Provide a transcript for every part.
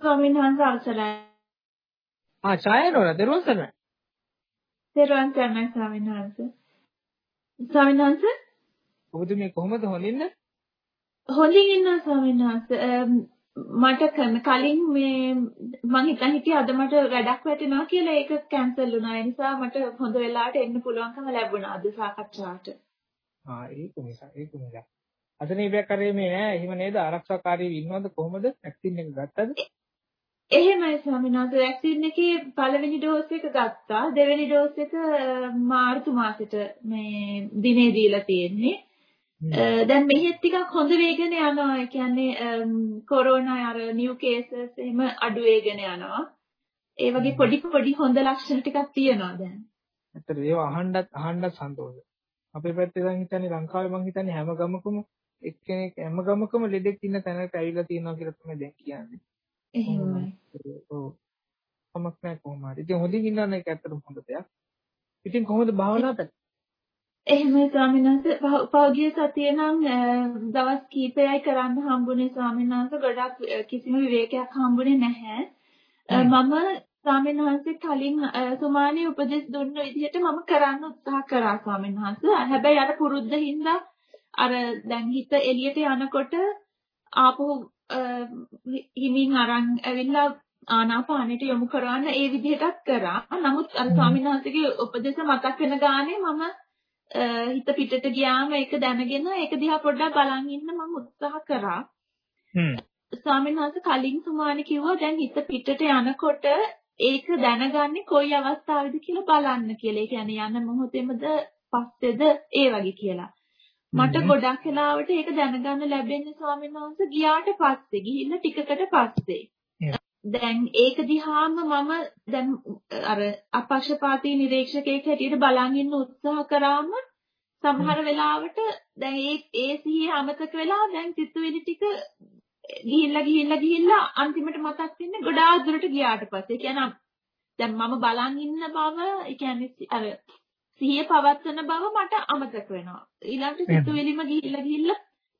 ස්වාමීන් වහන්සේ අවසරයි. ආ ඡායනෝර දරුවන් සරණයි. දරුවන් සරණයි ස්වාමීන් වහන්සේ. ස්වාමීන් වහන්සේ ඔබතුමිය කොහොමද හොඳින්ද? හොඳින් ඉන්නවා ස්වාමීන් වහන්සේ. මට කලින් මේ මං හිතන් හිටියේ අද මට වැඩක් වැටෙනවා කියලා ඒක කැන්සල් වුණා. ඒ නිසා මට හොඳ වෙලාවට එන්න පුළුවන්කම ලැබුණා අද සාකච්ඡාවට. ආ ඒක නිසා ඒක නිසා. අසනීපයක් කරේ මේ නෑ. එහෙම නේද? ආරක්ෂාකාරීව ඉන්නවද කොහොමද? වැක්සින් එක ගත්තද? එහෙමයි ස්වාමීන් වහන්සේ වැක්සින් එකේ පළවෙනි ඩෝස් එක ගත්තා. දෙවෙනි ඩෝස් එක මාර්තු මාසෙට මේ දිනේ දීලා තියෙන්නේ. දැන් මෙහෙත් ටිකක් හොඳ වේගන යනවා. ඒ කියන්නේ කොරෝනා අර නිව් කේසස් එහෙම අඩු වේගන යනවා. ඒ වගේ පොඩි පොඩි හොඳ ලක්ෂණ ටිකක් තියෙනවා දැන්. ඇත්තට ඒව අහන්නත් අහන්නත් සන්තෝෂයි. අපේ පැත්තේ දැන් හිතන්නේ ලංකාවේ මං හිතන්නේ හැම ගමකම එක්කෙනෙක් හැම ගමකම ලෙඩෙක් ඉන්න තැනකට ඇවිල්ලා තියෙනවා කියලා තමයි දැන් කියන්නේ. එහෙමයි. ඔව්. කමක් නැහැ කොහොම හරි. ඉතින් හොඳින් ඉන්නවනේ ඒක ඇත්තටම හොඳ දෙයක්. ඉතින් කොහොමද භාවනාව පැත්ත? එහෙමයි ස්වාමීන් වහන්සේ පහුගිය සතියේ නම් දවස් කීපයයි කරන්න හම්බුනේ ස්වාමීන් වහන්සේ ගොඩක් කිසිම විවේකයක් හම්බුනේ නැහැ. මම ස්වාමීන් වහන්සේ කලින් සුමානී උපදෙස් දුන්න විදිහට මම කරන්න උත්සාහ කරා ස්වාමීන් වහන්සේ. හැබැයි අර පුරුද්ද හින්දා අර දැන් හිත එළියට යනකොට ආපහු හිමින් අරන් ඇවිල්ලා ආනාපානෙට යොමු කරවන්න ඒ විදිහටත් කරා. නමුත් අර ස්වාමීන් වහන්සේගේ උපදේශ මතක් වෙන ගානේ මම හිත පිටට ගියාම ඒක දැනගෙන ඒක දිහා පොඩ්ඩක් බලන් ඉන්න මම උත්සාහ කරා. ස්වාමීන් වහන්සේ කලින් සුමානි කිව්වා දැන් හිත පිටට යනකොට ඒක දැනගන්නේ කොයි අවස්ථාවේද කියලා බලන්න කියලා. ඒ කියන්නේ යන මොහොතේමද පස්සේද ඒ වගේ කියලා. මට ගොඩක් වෙලාවට ඒක දැනගන්න ලැබෙන්නේ ස්වාමීන් වහන්සේ ගියාට පස්සේ ගිහිල්ලා ටිකකට පස්සේ. දැන් ඒක දිහාම මම දැන් අර අපක්ෂපාතී නිරීක්ෂකයෙක් හැටියට බලන් ඉන්න උත්සාහ කරාම සමහර වෙලාවට දැන් ඒ ඒ සිහිය අමතක වෙලා දැන් සිතුවිලි ටික ගිහිල්ලා ගිහිල්ලා ගිහිල්ලා අන්තිමට මතක් වෙන්නේ ගොඩාක් දුරට ගියාට පස්සේ. ඒ කියන්නේ දැන් මම බලන් ඉන්න බව, ඒ කියන්නේ අර සිහිය පවත්වන බව මට අමතක වෙනවා. ඊළඟට සිතුවිලිම ගිහිල්ලා ගිහිල්ලා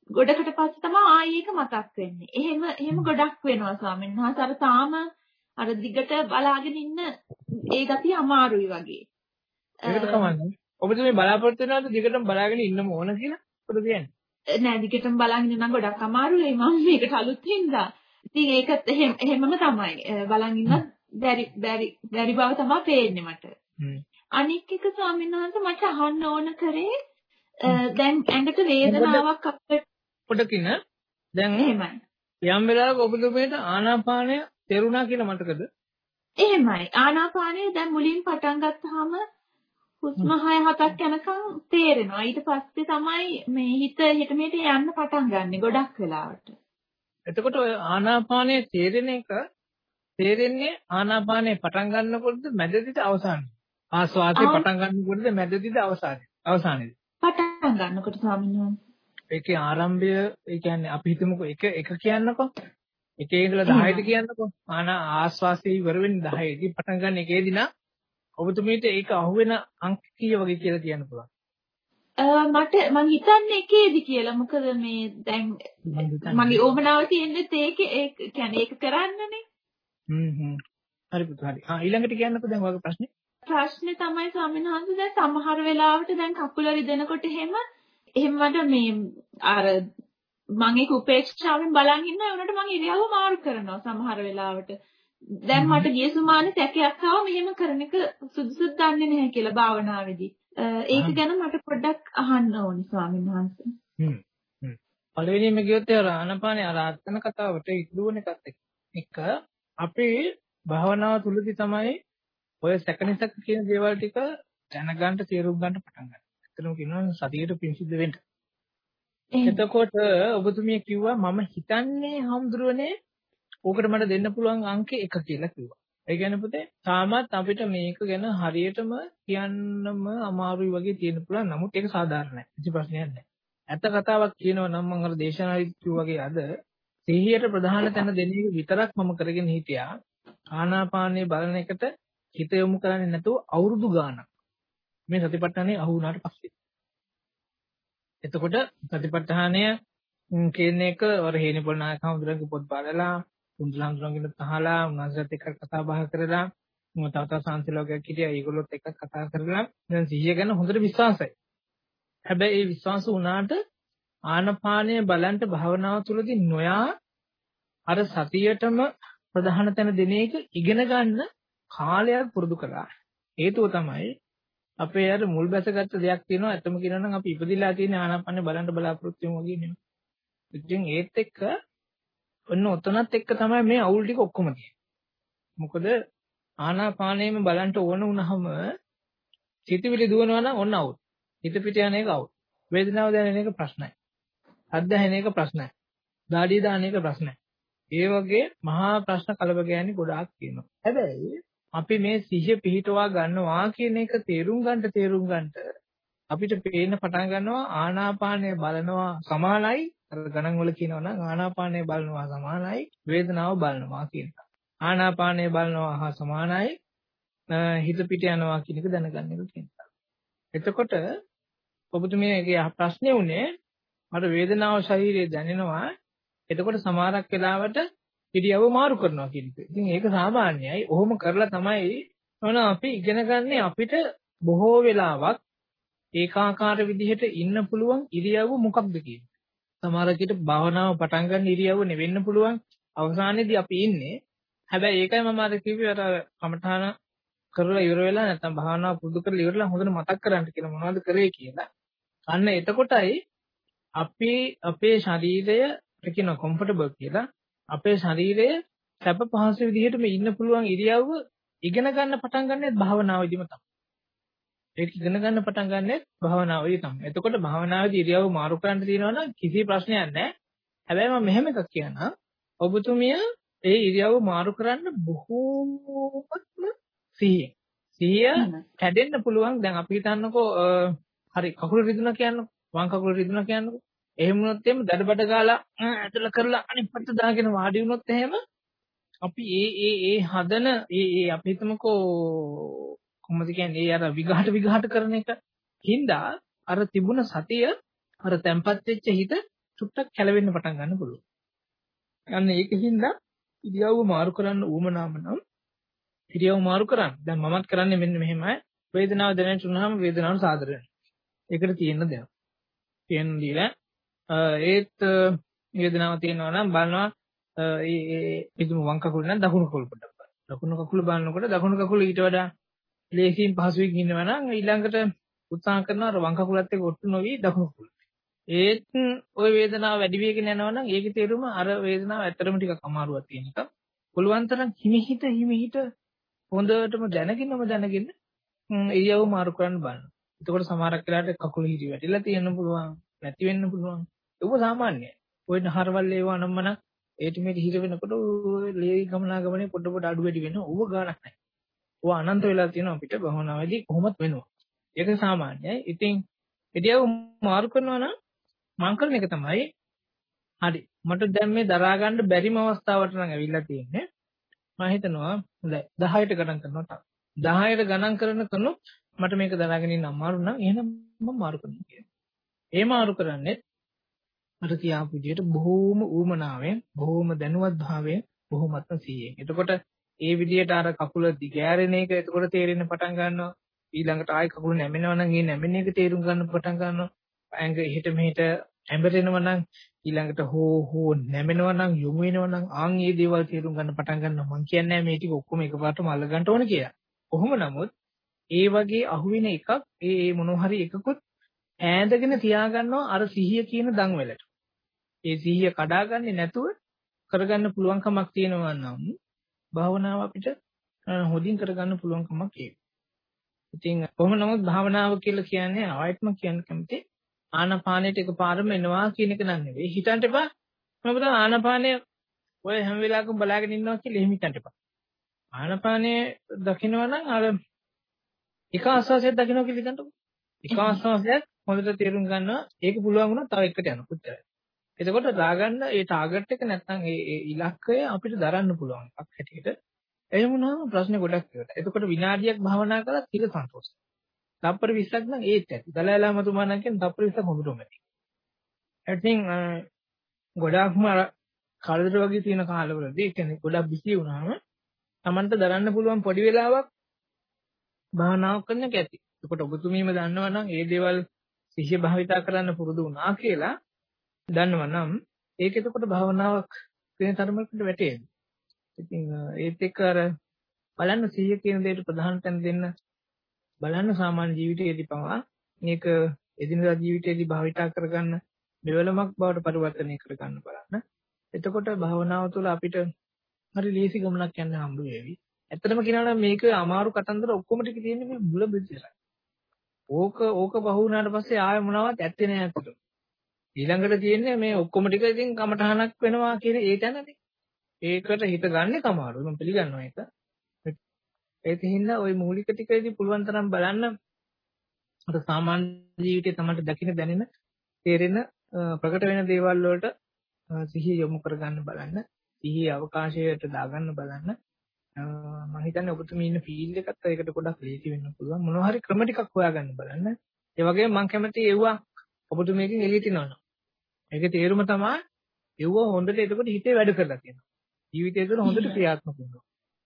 ගොඩකට පස්සේ තමයි ආයි ඒක මතක් වෙන්නේ. එහෙම එහෙම ගොඩක් වෙනවා ස්වාමීන් වහන්සේ. අර තාම අර දිගට බලාගෙන ඉන්න ඒ ගතිය අමාරුයි වගේ. ඒකට කමන්නේ. ඔබතුමී බලාපොරොත්තු වෙනවද දිගටම බලාගෙන ඉන්නම ඕන කියලා? මොකද කියන්නේ? නෑ දිගටම බලන් ඉන්න නම් ගොඩක් අමාරුයි මම මේකට අලුත් හින්දා. ඉතින් ඒකත් එහෙම එහෙමම තමයි. බලන් ඉන්නත් බැරි බැරි බැරි බව තමයි පේන්නේ මට. අනික් එක ස්වාමීන් වහන්සේ මට අහන්න ඕන කරේ දැන් ඇඟට වේදනාවක් අපිට පොඩකින් දැන් එහෙමයි. යම් වෙලාවක ඔබතුමීට ආනාපානය තේරුණා කියලා මතකද? එහෙමයි. ආනාපානය දැන් මුලින් පටන් ගත්තාම හුස්ම 6 7ක් යනකම් තේරෙනවා. ඊට පස්සේ තමයි මේ හිත හිත මෙහෙට යන්න පටන් ගන්නෙ ගොඩක් වෙලාවට. එතකොට ඔය ආනාපානය තේරෙන එක තේරෙන්නේ ආනාපානය පටන් ගන්නකොටද මැදදිද අවසානයේ? ආස්වාදේ පටන් ගන්නකොටද මැදදිද අවසානයේ? අවසානයේද? පටන් ගන්නකොට ස්වාමීන් වහන්සේ. ඒකේ ආරම්භය ඒ කියන්නේ අපි හිතමුකෝ එක එක කියන්නකෝ. එකේ ඉඳලා 10ට කියන්නකෝ. ආනා ආස්වාසේ ඉවර වෙන්නේ 10 දී පටන් ගන්න එකේදී නා ඔබතුමීට ඒක අහුවෙන අංක කීය වගේ කියලා කියන්න පුළුවන්. මට මං හිතන්නේ එකේදි කියලා. මොකද මේ දැන් මගේ ඕමනාව තියෙන්නේ ඒක ඒ කියන්නේ ඒක කරන්නනේ. හ්ම් හ්ම්. හරි පුතු හරි. ආ ඊළඟට කියන්නකෝ දැන් ඔයගේ ප්‍රශ්නේ. ප්‍රශ්නේ තමයි ස්වාමීන් වහන්සේ දැන් සමහර වෙලාවට දැන් කකුල රිදෙනකොට එහෙම එහෙම මට මේ අර මම ඒක උපේක්ෂාවෙන් බලන් ඉන්නා උනට මම ඉරියව්ව මාරු කරනවා සමහර වෙලාවට. දැන් මට ගිය සුමානේ සැකයක් ආවා මෙහෙම කරන එක සුදුසුද දන්නේ නැහැ කියලා භාවනාවේදී. ඒක ගැන මට පොඩ්ඩක් අහන්න ඕනි ස්වාමීන් වහන්සේ. හ්ම්. හ්ම්. පළවෙනිම ගියොත් ඒ ආනපානේ අර අත්තන කතාවට ඉදුවන එකත් එක්ක අපේ භාවනාව තුලදී තමයි ඔය සැකනිසක් කියන දේවල් ටික දැනගන්න තේරුම් ගන්න පටන් ගන්න. ඇත්තටම කියනවා සතියට පිංසිද්ධ වෙන්න. එතකොට ඔබතුමිය කිව්වා මම හිතන්නේ හම්දුරනේ ඕකට මට දෙන්න පුළුවන් අංකේ 1 කියලා කිව්වා. ඒ කියන්නේ පුතේ තාමත් අපිට මේක ගැන හරියටම කියන්නම අමාරුයි වගේ තියෙන පුළුවන්. නමුත් ඒක සාධාරණයි. කිසි ප්‍රශ්නයක් නැහැ. ඇත්ත කතාවක් කියනවා නම් මම අර දේශනාවේදී කිව්වා වගේ අද සිහියට ප්‍රධාන තැන දෙන එක විතරක් මම කරගෙන හිටියා. ආනාපානයේ බලන එකට හිත යොමු කරන්නේ නැතුව අවුරුදු ගාණක්. මේ සතිපට්ඨානේ අහු වුණාට පස්සේ. එතකොට සතිපට්ඨානය කියන එක වර හේනිපොල් නායක හඳුරගේ පොත් බලලා කුඳුලන්තුන්ගෙන් තහලා උන්වහන්සේත් එක්ක කතා බහ කරලා මම තව තව සංසිලෝකයක් හිටියා ඒගොල්ලොත් එක්ක කතා කරලා දැන් සිහිය ගැන හොඳට විශ්වාසයි. හැබැයි ඒ විශ්වාස වුණාට ආනපානය බලන්ට භාවනාව තුළදී නොයා අර සතියටම ප්‍රධාන තැන දෙන එක ඉගෙන ගන්න කාලයක් පුරුදු කළා. හේතුව තමයි අපේ අර මුල් බැසගත්ත දෙයක් තියෙනවා. ඇත්තම කියනවා නම් අපි ඉපදිලා තියෙන ආනාපානේ බලන්න බලාපොරොත්තු වෙමු වගේ නෙමෙයි. ඉතින් ඒත් එක්ක ඔන්න ඔතනත් එක්ක තමයි මේ අවුල් ටික ඔක්කොම තියෙන්නේ. මොකද ආනාපානයම බලන්න ඕන වුණාම සිතවිලි දුවනවා නම් ඔන්න අවුල්. හිත පිට යන එක අවුල්. වේදනාව දැනෙන එක ප්‍රශ්නයි. අත්දැහෙන එක ප්‍රශ්නයි. දාඩිය දාන එක ප්‍රශ්නයි. ඒ වගේ මහා ප්‍රශ්න කලබ ගෑනි ගොඩාක් තියෙනවා. හැබැයි අපි මේ සිහිය පිහිටවා ගන්නවා කියන එක තේරුම් ගන්නට තේරුම් ගන්නට අපිට පේන්න පටන් ගන්නවා ආනාපානය බලනවා සමානයි අර ගණන් වල කියනවා නම් ආනාපානය බලනවා සමානයි වේදනාව බලනවා කියන එක. ආනාපානය බලනවා හා සමානයි හිත පිට යනවා කියන එක දැනගන්න එක කියනවා. එතකොට ඔබතුමියගේ ප්‍රශ්නේ උනේ මට වේදනාව ශරීරයේ දැනෙනවා එතකොට සමහරක් වෙලාවට ඉරියව්ව මාරු කරනවා කියන එක. ඉතින් ඒක සාමාන්‍යයි. ඔහොම කරලා තමයි මොන අපි ඉගෙන ගන්නේ අපිට බොහෝ වෙලාවක් ඒකාකාර විදිහට ඉන්න පුළුවන් ඉරියව්ව මොකක්ද කියන්නේ. සමහරකට භාවනාව පටන් ගන්න ඉරියව්ව නෙවෙන්න පුළුවන්. අවසානයේදී අපි ඉන්නේ. හැබැයි ඒකයි මම අර කිව්වේ අර කමඨාන කරලා ඉවර වෙලා නැත්නම් භාවනාව පුරුදු කරලා ඉවරලා හොඳට මතක් කරගන්න කියලා මොනවද කරේ කියලා. අන්න එතකොටයි අපි අපේ ශරීරය කියන කම්ෆර්ටබල් කියලා අපේ ශරීරය සැප පහසු විදිහටම ඉන්න පුළුවන් ඉරියව්ව ඉගෙන ගන්න පටන් ගන්නෙත් භාවනාවේදීම තමයි. ඒක ඉගෙන ගන්න පටන් ගන්නෙත් භාවනාවේදී තමයි. එතකොට භාවනාවේදී ඉරියව්ව මාරු කරන්න තියෙනවා නම් කිසි ප්‍රශ්නයක් නැහැ. හැබැයි මම මෙහෙම එකක් කියනවා. ඔබතුමිය ඒ ඉරියව්ව මාරු කරන්න බොහෝමත්ම සිහිය. සිහිය කැඩෙන්න පුළුවන්. දැන් අපි හිතන්නකෝ හරි කකුල රිදුනා කියන්නකෝ. වම් කකුල රිදුනා කියන්නකෝ. එහෙම වුණොත් එහෙම දඩබඩ ගාලා ඇතුළ කරලා අනිත් පැත්ත දාගෙන වාඩි වුණොත් එහෙම අපි ඒ ඒ ඒ හදන ඒ ඒ අපි හිතමුකෝ කොහොමද කියන්නේ ඒ අර විඝාට විඝාට කරන එක හින්දා අර තිබුණ සතිය අර තැම්පත් වෙච්ච හිත චුට්ටක් කැළවෙන්න පටන් ගන්න පුළුවන්. අන්න ඒකින්ද ඉරියව්ව මාරු කරන්න ඌමනාම නම් ඉරියව්ව මාරු කරන්න. දැන් මමත් කරන්නේ මෙන්න මෙහෙමයි. වේදනාව දැනෙන්න උනහම වේදනාව සාදර වෙනවා. ඒකට තියෙන දෙයක්. තියෙන දීලා ඒත් වේදනාව තියෙනවා නම් බලනවා ඒ ඒ පිටුම වම් කකුල නම් දකුණු කකුල පොඩ්ඩක් බලන්න. දකුණු කකුල බලනකොට දකුණු කකුල ඊට වඩා ලේසියෙන් පහසුවෙන් ඉන්නවා නම් ඊළඟට උත්සාහ කරනවා අර වම් කකුලත් එක්ක ඔට්ටු නොවි දකුණු කකුල. ඒත් ওই වේදනාව වැඩි වෙගෙන යනවා නම් ඒකේ තේරුම අර වේදනාව ඇත්තටම ටිකක් අමාරුවක් තියෙන එක. පුළුවන් තරම් හිමිහිට හිමිහිට හොඳටම දැනගෙනම දැනගෙන ඉරියව් මාරු කරන්න බලන්න. එතකොට සමහරක් වෙලාවට කකුල හිරි වැටිලා තියෙන්න පුළුවන්, නැති වෙන්න පුළුවන්. ඒක සාමාන්‍යයි. ඔය නහරවල් ඒවා නම්මන ඒට මේට හිර වෙනකොට ලේ ගමනාගමනේ පොඩ පොඩ අඩු වැඩි වෙනවා. ඌව ගානක් නැහැ. ඌ අනන්ත වෙලා තියෙනවා අපිට භවනාවේදී කොහොමත් වෙනවා. ඒක සාමාන්‍යයි. ඉතින් ඉතියව මාරු කරනවා නම් මං කරන එක තමයි හරි මට දැන් මේ දරා ගන්න බැරිම අවස්ථාවට නම් ඇවිල්ලා තියෙන්නේ. මම හිතනවා හොඳයි 10ට ගණන් කරනවා තාම. 10ට ගණන් කරන කනොත් මට මේක දරාගෙන ඉන්න අමාරු නම් එහෙනම් මම මාරු කරනවා කියනවා. ඒ මාරු කරන්නේ අර කියාපු විදිහට බොහෝම ඌමනාවෙන් බොහෝම දැනුවත් භාවයෙන් බොහොමත්ම සීයෙන්. එතකොට ඒ විදිහට අර කකුල දිගෑරෙන එක එතකොට තේරෙන්න පටන් ගන්නවා. ඊළඟට ආයි කකුල නැමෙනවා නම් ඒ නැමෙන එක තේරුම් ගන්න පටන් ගන්නවා. ඇඟ එහෙට මෙහෙට ඇඹරෙනවා නම් ඊළඟට හෝ හෝ නැමෙනවා නම් යොමු වෙනවා නම් ආන් මේ දේවල් තේරුම් ගන්න පටන් ගන්නවා. මම කියන්නේ මේ ටික ඔක්කොම එකපාරටම අල්ල ගන්න ඕන කියලා. කොහොම නමුත් ඒ වගේ අහුවෙන එකක් ඒ මොන හරි එකකුත් ඈඳගෙන තියාගන්නවා අර සිහිය කියන දන්වැලට. ඒ සිහිය කඩාගන්නේ නැතුව කරගන්න පුළුවන්කමක් තියෙනවා නම් භාවනාව අපිට හොදින් කරගන්න පුළුවන්කමක් ඒක. ඉතින් කොහොම නමුත් භාවනාව කියලා කියන්නේ ආයත්ම කියන්න කැමති ආනාපානෙට එකපාරම එනවා කියන එක නන් නෙවෙයි. හිතන්න එපා. මොකද ආනාපානය ඔය හැම වෙලාවකම බලාගෙන ඉන්නවා කියලා එහෙම හිතන්න එපා. ආනාපානය දකිනවා නම් අර එක ආස්වාසයක් දකිනවා කියලා හිතන්නකෝ. එක ආස්වාසයක් හොඳට තේරුම් ගන්නවා. ඒක පුළුවන් වුණා තව එකට යනවා. කොච්චරයි. එතකොට දාගන්න ඒ ටාගට් එක නැත්නම් ඒ ඉලක්කය අපිට දරන්න පුළුවන් එකක් හැටියට. එහෙම වුණාම ප්‍රශ්න ගොඩක් ඉවරයි. එතකොට විනාඩියක් භාවනා කළා තිර සන්තෝෂයි. තප්පර 20ක් නම් ඒත් ඇති. දලයිලා මතුමා නම් කියන්නේ තප්පර 20ක් හොඳටම ඇති. ඉතින් ගොඩාක්ම අර කරදර වගේ තියෙන කාලවලදී ඒ කියන්නේ ගොඩක් බිසි වුණාම Tamanට දරන්න පුළුවන් පොඩි වෙලාවක් භාවනාවක් කරන්න කැති. එතකොට ඔබතුමීම දන්නවා නම් මේ දේවල් සිහිය භාවිතා කරන්න පුරුදු වුණා කියලා දන්නවා නම් ඒක එතකොට භාවනාවක් වෙන තරමකට වැටේවි. ඉතින් ඒත් එක්ක අර බලන්න සිහිය කියන දෙයට ප්‍රධාන තැන දෙන්න බලන්න සාමාන්‍ය ජීවිතයේදී පවා මේක එදිනදා ජීවිතයේදී භාවිතා කරගන්න මෙවලමක් බවට පරිවර්තනය කරගන්න බලන්න. එතකොට භාවනාව තුළ අපිට හරි ලීසි ගමනක් යන්න හම්බ වෙවි. ඇත්තටම කියනවා නම් මේක අමාරු කතන්දර ඔක්කොම ටික තියෙන්නේ මේ මුල බෙදලා. ඕක ඕක බහු වුණාට පස්සේ ආය මොනවත් ඇත්තේ නෑ අතට. ඊළඟට තියෙන්නේ මේ ඔක්කොම ටික ඉතින් කමටහනක් වෙනවා කියන ඒ තැනදී. ඒකට හිත ගන්න කමාරු. මම පිළිගන්නවා ඒක. ඒක හින්දා ওই මූලික ටිකේදී පුළුවන් තරම් බලන්න. අර සාමාන්‍ය ජීවිතේ තමයි දකින්න දැනෙන තේරෙන ප්‍රකට වෙන දේවල් වලට සිහිය යොමු කරගන්න බලන්න. සිහිය අවකාශයට දාගන්න බලන්න. මම හිතන්නේ ඔබතුමී ඉන්න ෆීල්ඩ් එකත් ඒකට ගොඩක් ලීසි වෙන්න පුළුවන්. මොනවා හරි ක්‍රම ටිකක් හොයාගන්න බලන්න. ඒ වගේම මම කැමති එව්වා. ඔබතුමීගෙන් එළියට යනවා ඒකේ තේරුම තමයි එව්ව හොඳට එතකොට හිතේ වැඩ කරලා තියෙනවා ජීවිතය තුළ හොඳට ක්‍රියාත්මක වෙනවා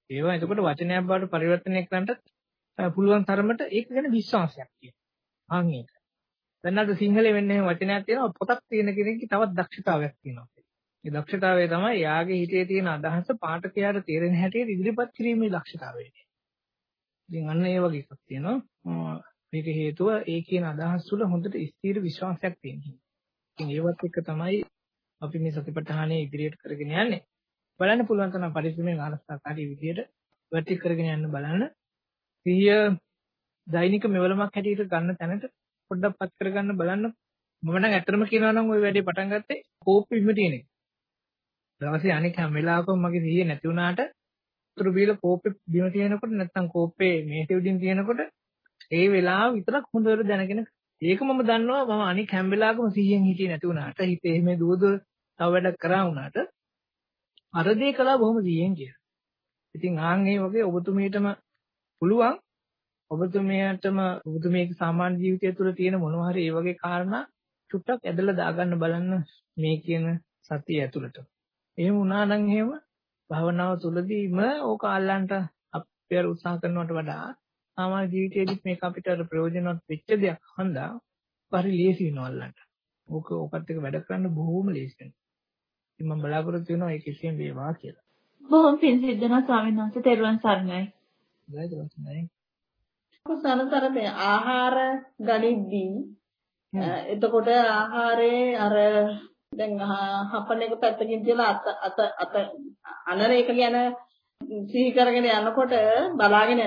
ඒවා එතකොට වචනයක් බවට පරිවර්තනය කරන්නත් පුළුවන් තරමට ඒක ගැන විශ්වාසයක් තියෙනවා. අන් ඒක. දැන් අද සිංහලෙ වෙන්නේ වචනයක් තියෙනවා පොතක් තියෙන කෙනෙක්ගේ තවත් දක්ෂතාවයක් තියෙනවා. ඒ දක්ෂතාවය තමයි යාගේ හිතේ තියෙන අදහස පාඨකයාට තේරෙන හැටියට ඉදිරිපත් කිරීමේ දක්ෂතාවය. ඉතින් අන්න ඒ වගේ එකක් තියෙනවා. මේක හේතුව ඒ කියන අදහස් වල හොඳට ස්ථීර විශ්වාසයක් තියෙනවා. ඉතින් ඒවත් එක්ක තමයි අපි මේ සතිපට්ඨානය ඉදිරියට කරගෙන යන්නේ. බලන්න පුළුවන් තරම් පරිස්සමෙන් ආරක්ෂාකාරී විදියට වැටි කරගෙන යන්න බලන්න. සිහිය දෛනික මෙවලමක් හැටියට ගන්න තැනට පොඩ්ඩක් පත් කරගන්න බලන්න. මම නම් ඇත්තටම කියනවා නම් ওই වැඩේ පටන් ගත්තේ කෝප්පෙ බිම තියෙන එක. දවසේ අනෙක් හැම වෙලාවකම මගේ සිහිය නැති වුණාට උතුරු බීල කෝප්පෙ බිම තියෙනකොට නැත්තම් කෝප්පේ මේසෙ උඩින් තියෙනකොට ඒ වෙලාව විතරක් හොඳට දැනගෙන ඒක මම දන්නවා මම අනික හැම වෙලාවකම සිහියෙන් හිටියේ නැති වුණාට හිතේ මේ දුව දුව තව වැඩක් කරා වුණාට අර දේ කළා බොහොම සිහියෙන් කියලා. ඉතින් ආන් ඒ වගේ ඔබතුමීටම පුළුවන් ඔබතුමියටම ඔබතුමියගේ සාමාන්‍ය ජීවිතය තුළ තියෙන මොනවා හරි ඒ වගේ කාරණා චුට්ටක් ඇදලා දාගන්න බලන්න මේ කියන සතිය ඇතුළට. එහෙම වුණා නම් එහෙම භවනාව තුළදීම ඕක අල්ලන්න අපි අර උත්සාහ කරනවට වඩා සාමාන්‍ය ජීවිතයේදී මේක අපිට අර ප්‍රයෝජනවත් වෙච්ච දෙයක් හන්දා පරි ලේසි වෙනවා අල්ලන්න. ඕක ඕකත් එක්ක වැඩ කරන්න බොහොම ලේසි වෙනවා. ඉතින් මම බලාපොරොත්තු වෙනවා ඒක කිසිම වේවා කියලා. බොහොම පිං සිද්ධ වෙනවා ස්වාමීන් වහන්සේ තෙරුවන් සරණයි. දවසයි. කුසලතර මේ ආහාර ගනිද්දී එතකොට ආහාරේ අර දැන් හපන එක පැත්තකින් තියලා අත අත අත අනර එක ගැන සිහි කරගෙන යනකොට බලාගෙන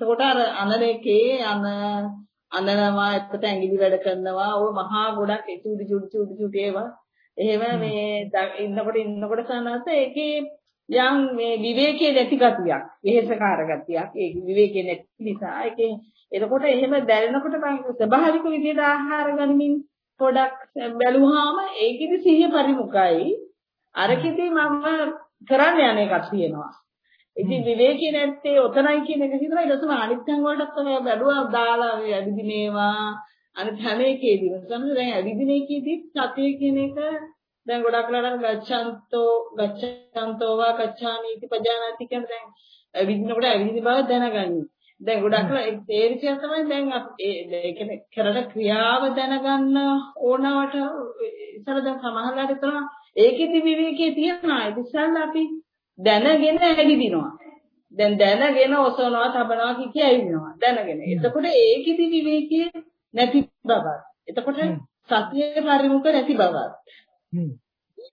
එතකොට අර අනර එකේ අන අනනවා එතකොට ඇඟිලි වැඩ කරනවා ඔය මහා ගොඩක් චුඩි චුඩි චුඩි චුඩි ඒවා. එහෙම මේ ඉන්නකොට ඉන්නකොට සනස ඒකේ යම් මේ විවේකයේ නැති ගතියක් වෙහෙසකාර ගතියක් ඒ විවේකයේ නැති නිසා ඒකේ එතකොට එහෙම දැනෙනකොට මම ස්වභාවික විදිහට ආහාර ගනිමින් පොඩක් බැලුවාම ඒකෙදි සිහිය පරිමුඛයි. අරකෙදි මම කරන්න යන එකක් තියෙනවා ඉතින් විවේකී නැත්තේ ඔතනයි කියන එක හිතලා ඊට පස්සේ අනිත් තැන් වලටත් තමයි බැලුවා. දාලා ඇවිදිනේවා අනිත් හැම එකේදීම සමහර දැන් ඇවිදින එකේදී සතිය කියන එක දැන් ගොඩක් වෙලාවට ගච්ඡන්තෝ ගච්ඡන්තෝ වා ගච්ඡාමි इति පජානාති කියන දැන් ඇවිදිනකොට ඇවිදින බව දැනගන්නේ. දැන් ගොඩක් ඒ විදිහ තමයි දැන් ඒ කියන්නේ කරන ක්‍රියාව දැනගන්න ඕනවට ඉතල දැන් සමහරවිට තමයි ඒකෙදි විවේකයේ තියනවා. ඉතින් අපි දැනගෙන ඇවිදිනවා. දැන් දැනගෙන ඔසවනවා තබනවා කිය ඇවිදිනවා. දැනගෙන. එතකොට ඒකෙදි විවේකයේ නැති බව. එතකොට සතියේ පරිමුඛ නැති බව.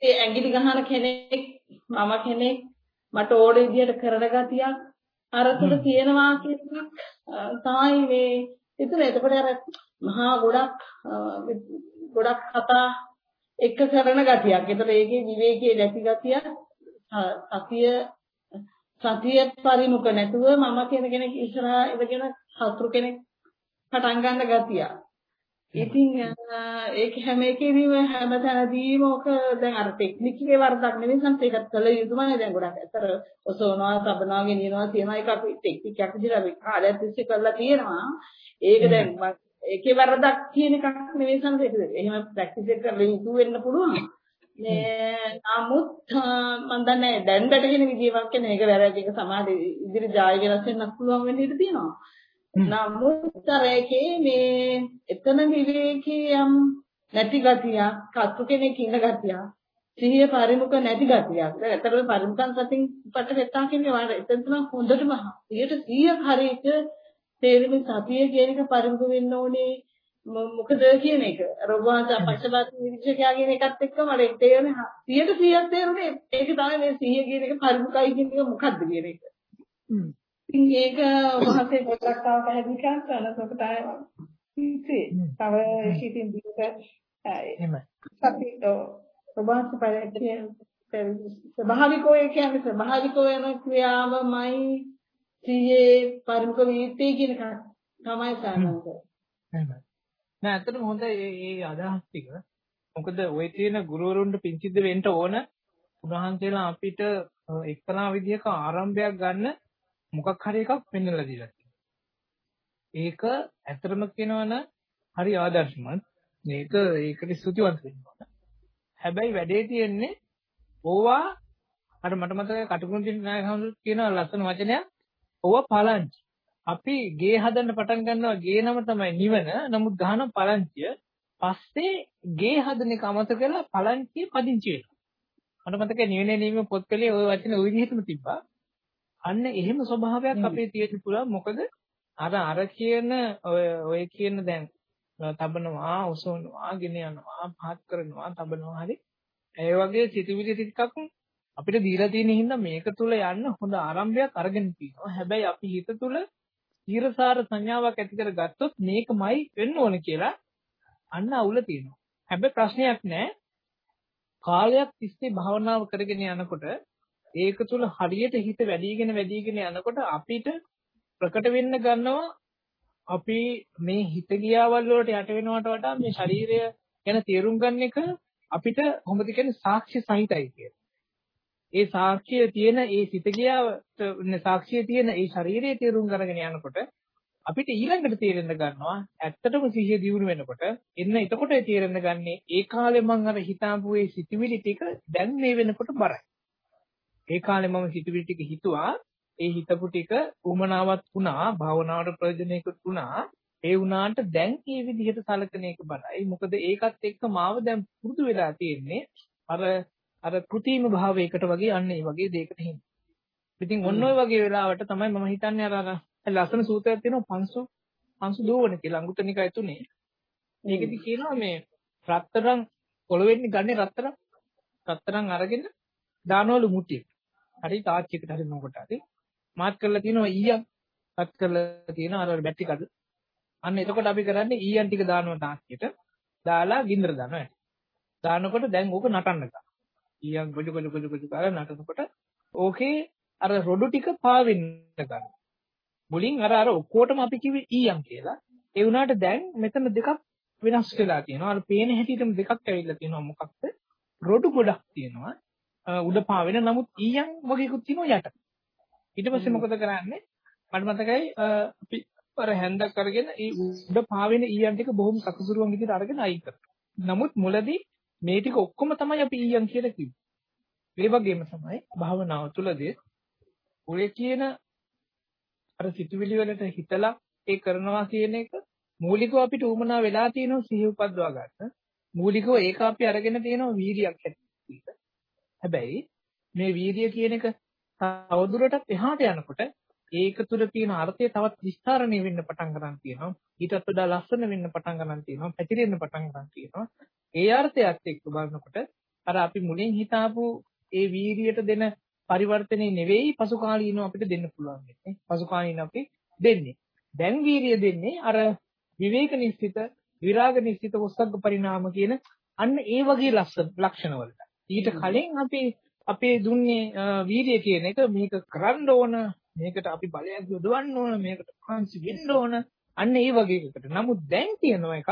ඒ ඇඟිලි ගහන කෙනෙක් මම කෙනෙක් මට ඕන විදියට කරන ගතියක් අර තුල තියෙනවා කියන තමයි මේ එතන එතකොට අර මහා ගොඩක් ගොඩක් කතා එක කරන ගතියක්. ඒතර ඒකේ විවේකයේ නැති ගතිය සතිය සතිය පරිමුඛ නැතුව මම කියන කෙනෙක් ඉස්සරහා ඉඳගෙන හතුරු කෙනෙක් පටන් ගන්න ගතිය. ඉතින් ඒක හැම එකේදීම හැම තැනදීම ඔක දැන් අර ටෙක්නික්කේ වරදක් නෙවෙයි සම්පත ඒකත් කළ යුතුමයි. දැන් ගොඩක් අතර ඔසවනවා තබනවා ගෙනියනවා තියෙනවා ඒක අපි ටෙක්නික් එකක් විදිහට අපි කාලයක් තිස්සේ කරලා තියෙනවා. ඒක දැන් ඒකේ වරදක් කියන එකක් නෙවෙයි සම්පත ඒක. එහෙම ප්‍රැක්ටිස් එක කරලා යුතු වෙන්න පුළුවන් මේ නමුත් මම දන්නේ දැන් වැටහෙන විදියක් කියන එක වැරදි එක සමාධි ඉදිරි ජාය වෙනස් වෙන්නත් පුළුවන් වෙන්න ඉඩ තියෙනවා. නමුත් අර එකේ මේ එතන විවේකී යම් නැති ගතියක්, කතු කෙනෙක් ඉන්න ගතියක්, සිහිය පරිමුඛ නැති ගතියක්. ඒතරම් පරිමුඛන් සතින් පිට වෙත්තා කියන්නේ වාර එතන තමයි හොඳටම 100ක් හරියට තේරෙන්නේ සතිය කියන එක පරිමුඛ වෙන්න ඕනේ. මොකද කියන එක රෝගවාස පක්ෂපාත නිරීක්ෂකයා කියන එකත් එක්ක මට තේරෙන්නේ 100ට 100ක් තේරුනේ ඒක තමයි මේ 100 කියන එක පරිමුඛයි කියන එක මොකද්ද කියන එක. ඉතින් ඒක වහන්සේ පොඩ්ඩක් තව පැහැදිලි කරන්න තමයි ඉතින් තව ඉතින් දිගට එහෙමයි. අපි රෝගවාස පරිච්ඡේදය ස්වභාවිකව කියන්නේ ස්වභාවිකව වෙන ක්‍රියාවමයි සිහියේ පරිමුඛ වීර්තිය කියන එක තමයි සානන්ද. එහෙමයි. නෑ ඇත්තටම හොඳයි මේ අදහස් ටික. මොකද ওই තියෙන ගුරුවරුන්ට පිංචිද්ද වෙන්න ඕන උන්වහන්සේලා අපිට එක්තරා විදිහක ආරම්භයක් ගන්න මොකක් හරි එකක් පෙන්වලා දීලා ඒක ඇත්තටම කියනවනම් හරි ආදර්ශමත්. මේක ඒකට ස්තුතිවන්ත වෙන්න ඕන. හැබැයි වැඩේ තියෙන්නේ ඕවා අර මට මතකයි කටුකුරුන් දිනායක හඳු කියන ලස්සන වචනයක් ඕවා පලංචි. අපි ගේ හදන්න පටන් ගන්නවා ගේ නම තමයි නිවන. නමුත් ගහන පලංචිය පස්සේ ගේ හදන එක අමතක කරලා පලංචිය පදිංචි වෙනවා. මට මතකයි නිවනේ නීම පොත්කලේ ওই වචනේ ওই විදිහටම තිබ්බා. අන්න එහෙම ස්වභාවයක් අපේ තියෙන්න පුළුවන්. මොකද අර අර කියන ඔය කියන දැන් තබනවා, ඔසවනවා, ගෙන යනවා, පහත් කරනවා, තබනවා හරි. ඒ වගේ සිතුවිලි ටිකක් අපිට දීලා තියෙන හින්දා මේක තුල යන්න හොඳ ආරම්භයක් අරගෙන තියෙනවා. හැබැයි අපි හිත තුල ඊරසාර සංඥාවක් ඇති කරගත්තොත් මේකමයි වෙන්න ඕන කියලා අන්න අවුල තියෙනවා. හැබැයි ප්‍රශ්නයක් නැහැ. කාලයක් තිස්සේ භාවනාව කරගෙන යනකොට ඒක තුල හරියට හිත වැඩිගෙන වැඩිගෙන යනකොට අපිට ප්‍රකට වෙන්න ගන්නවා අපි මේ හිත ගියාවල් වලට යට වෙනවට වඩා මේ ශරීරය ගැන තේරුම් ගන්න එක අපිට කොහොමද කියන්නේ සාක්ෂි සහිතයි කියලා. ඒ සාක්ෂිය තියෙන ඒ සිත ගියාට සාක්ෂිය තියෙන ඒ ශරීරයේ තේරුම් ගන්නගෙන යනකොට අපිට ඊළඟට තේරෙන්න ගන්නවා ඇත්තටම සිහිය දියුණු වෙනකොට එන්න එතකොට තේරෙන්න ගන්නේ ඒ කාලේ මම අර හිතාපු ඒ සිතුවිලි ටික දැන් මේ වෙනකොට බරයි. ඒ කාලේ මම සිතුවිලි ටික හිතුවා ඒ හිතපු ටික උමනාවක් වුණා භාවනාවට ප්‍රයෝජනෙකුත් වුණා ඒ වුණාට දැන් මේ විදිහට සලකන එක බරයි. මොකද ඒකත් එක්ක මාව දැන් පුරුදු වෙලා තියෙන්නේ අර අර කෘතිම භාවයකට වගේ අන්න ඒ වගේ දෙයකට හිමි. ඉතින් ඔන්න ඔය වගේ වෙලාවට තමයි මම හිතන්නේ අර අර ලස්සන සූත්‍රයක් තියෙනවා පංසු පංසු දෝවන කියලා අඟුතනිකයි තුනේ. මේකෙදි කියනවා මේ රත්තරන් පොළවෙන් ගන්නේ රත්තරන් රත්තරන් අරගෙන දානවලු මුට්ටියක. හරි තාච්චියකට හරි මොකට හරි මාත් කරලා තියෙනවා ඊයන් පත් කරලා තියෙනවා අර බැටි කඩ. අන්න එතකොට අපි කරන්නේ ඊයන් ටික දානවා තාච්චියට. දාලා ගින්දර දානවා. දානකොට දැන් ඕක නටන්න ගන්නවා. ඊයන් ගොජ ගොජ ගොජ ගොජ කාලා නටනකොට ඕකේ අර රොඩු ටික පාවෙන්න ගන්නවා. මුලින් අර අර ඔක්කොටම අපි කිව්වේ ඊයන් කියලා. ඒ වුණාට දැන් මෙතන දෙකක් වෙනස් වෙලා තියෙනවා. අර පේන හැටියටම දෙකක් ඇවිල්ලා තියෙනවා. මොකක්ද? රොඩු ගොඩක් තියෙනවා. උඩ පාවෙන නමුත් ඊයන් වගේකුත් තියෙනවා යට. ඊට පස්සේ මොකද කරන්නේ? මට මතකයි අපි අර හැන්දක් අරගෙන ඒ උඩ පාවෙන ඊයන් ටික බොහොම සකසුරුවන් විදිහට අරගෙන අයින් කරනවා. නමුත් මුලදී මේ ටික ඔක්කොම තමයි අපි ඊයන් කියලා කිව්වේ. ඒ වගේම තමයි භාවනාව තුළදී ඔය කියන අර සිතුවිලි වලට හිතලා ඒ කරනවා කියන එක මූලිකව අපිට උමනා වෙලා තියෙනවා සිහි උපද්දවා ගන්න. මූලිකව ඒක අපි අරගෙන තියෙනවා වීර්යයක් හැටියට. හැබැයි මේ වීර්ය කියන එක තවදුරටත් එහාට යනකොට ඒක තුළ තියෙන අර්ථය තවත් විස්තරණය වෙන්න පටන් ගන්න තියෙනවා. ඊටත් වඩා ලස්සන වෙන්න පටන් ගන්න තියෙනවා. පැතිරෙන්න පටන් ගන්න තියෙනවා. ඒ අර්ථයත් එක්ක බලනකොට අර අපි මුලින් හිතාපු ඒ වීර්යයට දෙන පරිවර්තනේ නෙවෙයි පසු කාලීනව අපිට දෙන්න පුළුවන් වෙන්නේ. පසු කාලීන අපි දෙන්නේ. දැන් වීර්ය දෙන්නේ අර විවේක නිස්සිත, විරාග නිස්සිත, උස්සග්ග පරිණාම කියන අන්න ඒ වගේ ලක්ෂණ ලක්ෂණ වලට. ඊට කලින් අපි අපේ දුන්නේ වීර්ය කියන එක මේක කරන්න ඕන, මේකට අපි බලයක් යොදවන්න ඕන, මේකට පහන්සි වෙන්න ඕන. අන්න ඒ වගේ එකකට. නමුත් දැන් තියෙනවා එකක්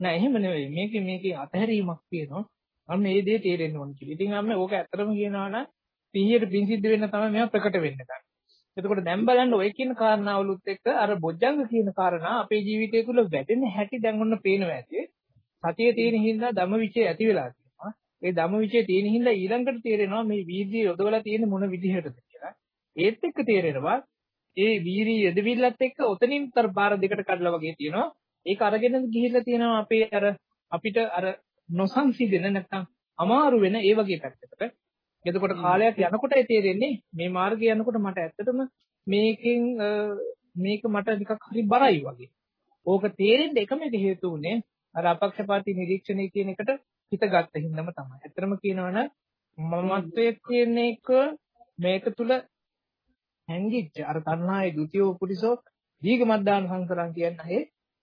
නෑ එහෙම නෙවෙයි. මේකේ මේකේ අතහැරීමක් තියෙනවා. අන්න ඒ දේ තේරෙන්න ඕන කියලා. ඉතින් අම්ම ඕක ඇත්තටම කියනවා නම් පිහියට පින් සිද්ධ වෙන්න තමයි මේවා ප්‍රකට වෙන්න ගන්න. එතකොට දැන් බලන්න ඔය කියන කාරණාවලුත් එක්ක අර බොජ්ජංග කියන කාරණා අපේ ජීවිතය තුළ වැඩෙන හැටි දැන් ඔන්න පේනවා ඇති. සතිය තියෙන හින්දා ධම්මවිචය ඇති වෙලා තියෙනවා. ඒ ධම්මවිචේ තියෙන හින්දා ඊළඟට තේරෙනවා මේ වීර්යය යොදවලා තියෙන මොන විදිහටද කියලා. ඒත් එක්ක තේරෙනවා ඒ වීර්යය යොදවිල්ලත් එක්ක ඔතනින්තර පාර දෙකට කඩලා වගේ තියෙනවා. ඒක අරගෙන ගිහිල්ලා තියෙනවා අපේ අර අපිට අර නොසන්සිදෙන නැත්නම් අමාරු වෙන ඒ වගේ පැත්තකට. එතකොට කාලයක් යනකොටයි තේරෙන්නේ මේ මාර්ගය යනකොට මට ඇත්තටම මේකෙන් මේක මට නිකක් හරි බරයි වගේ. ඕක තේරෙන්න එකම එක හේතු උනේ අර අපක්ෂපාතී නිරීක්ෂණය කියන එකට හිත ගත්ත හින්දාම තමයි. ඇත්තටම කියනවනම් මමත්වයේ කියන එක මේක තුල හැංගිච්ච අර තණ්හායේ ဒ ුතියෝ පුරිසෝ දීග මද්දාන සංසරම් කියන්නේ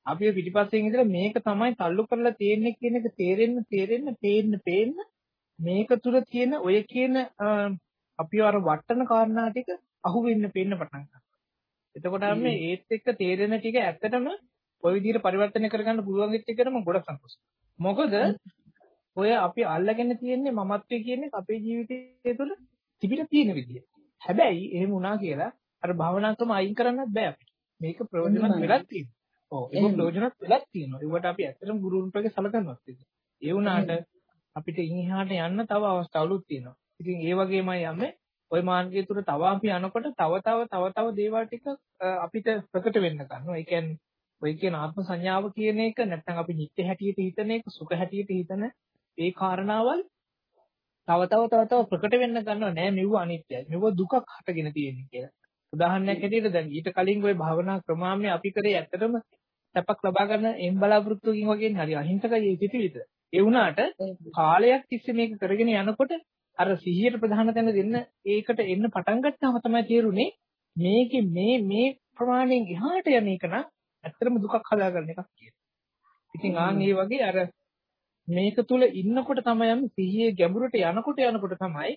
අපි පිටිපස්සෙන් ඉඳලා මේක තමයි තල්ලු කරලා තියෙන්නේ කියන එක තේරෙන්න තේරෙන්න පේන්න පේන්න මේක තුල තියෙන ඔය කියන අපිව අර වටන කාරණා ටික අහුවෙන්න පේන්න පටන් ගන්නවා. එතකොට මේ ඒත් එක්ක තේරෙන ටික ඇත්තටම ওই විදිහට පරිවර්තනය කරගන්න පුළුවන් වෙච්ච එකට මම ගොඩක් සතුටුයි. මොකද ඔය අපි අල්ලගෙන තියෙන්නේ මමත්වයේ කියන්නේ අපේ ජීවිතය තුළ තිබිලා තියෙන විදිය. හැබැයි එහෙම වුණා කියලා අර භවනාකම අයින් කරන්නත් බෑ අපිට. මේක ප්‍රයෝජනවත් වෙලක් තියෙනවා. ඔව් ඒක ප්‍රයෝජනවත් වෙලක් තියෙනවා. ඒවට අපි ඇත්තටම ගුරුන්ටගේ සලකනවත් ඒක. ඒ වුණාට අපිට ඉන්හිහාට යන්න තව අවස්ථාවලුත් තියෙනවා. ඉතින් ඒ වගේමයි යන්නේ ওই මාර්ගය තුර තව අපි යනකොට තව තව තව තව දේවල් ටික අපිට ප්‍රකට වෙන්න ගන්නවා. ඒ කියන්නේ ඔය කියන ආත්ම සංඥාව කියන එක නැත්නම් අපි නිත්‍ය හැටියට හිතන එක සුඛ හැටියට හිතන ඒ කාරණාවල් තව තව තව තව ප්‍රකට වෙන්න ගන්නවා නෑ මෙව අනිත්‍යයි. මෙව දුකක් හටගෙන තියෙන්නේ කියලා. උදාහරණයක් හැටියට දැන් ඊට කලින් ওই භාවනා ක්‍රමාම්‍ය අපි කරේ ඇත්තටම සැපක් ලබා ගන්න එම් බලාපොරොත්තුකින් වගේ හරි අහිංසකයි ඒ සිතිවිත. ඒ වුණාට කාලයක් තිස්සේ මේක කරගෙන යනකොට අර සිහියට ප්‍රධාන තැන දෙන්න ඒකට එන්න පටන් ගත්තාම තමයි තේරුනේ මේකේ මේ මේ ප්‍රමාණයෙන් එහාට යන එක නම් ඇත්තටම දුකක් හදාගන්න එකක් කියලා. ඉතින් ආන් ඒ වගේ අර මේක තුල ඉන්නකොට තමයි අපි සිහියේ ගැඹුරට යනකොට යනකොට තමයි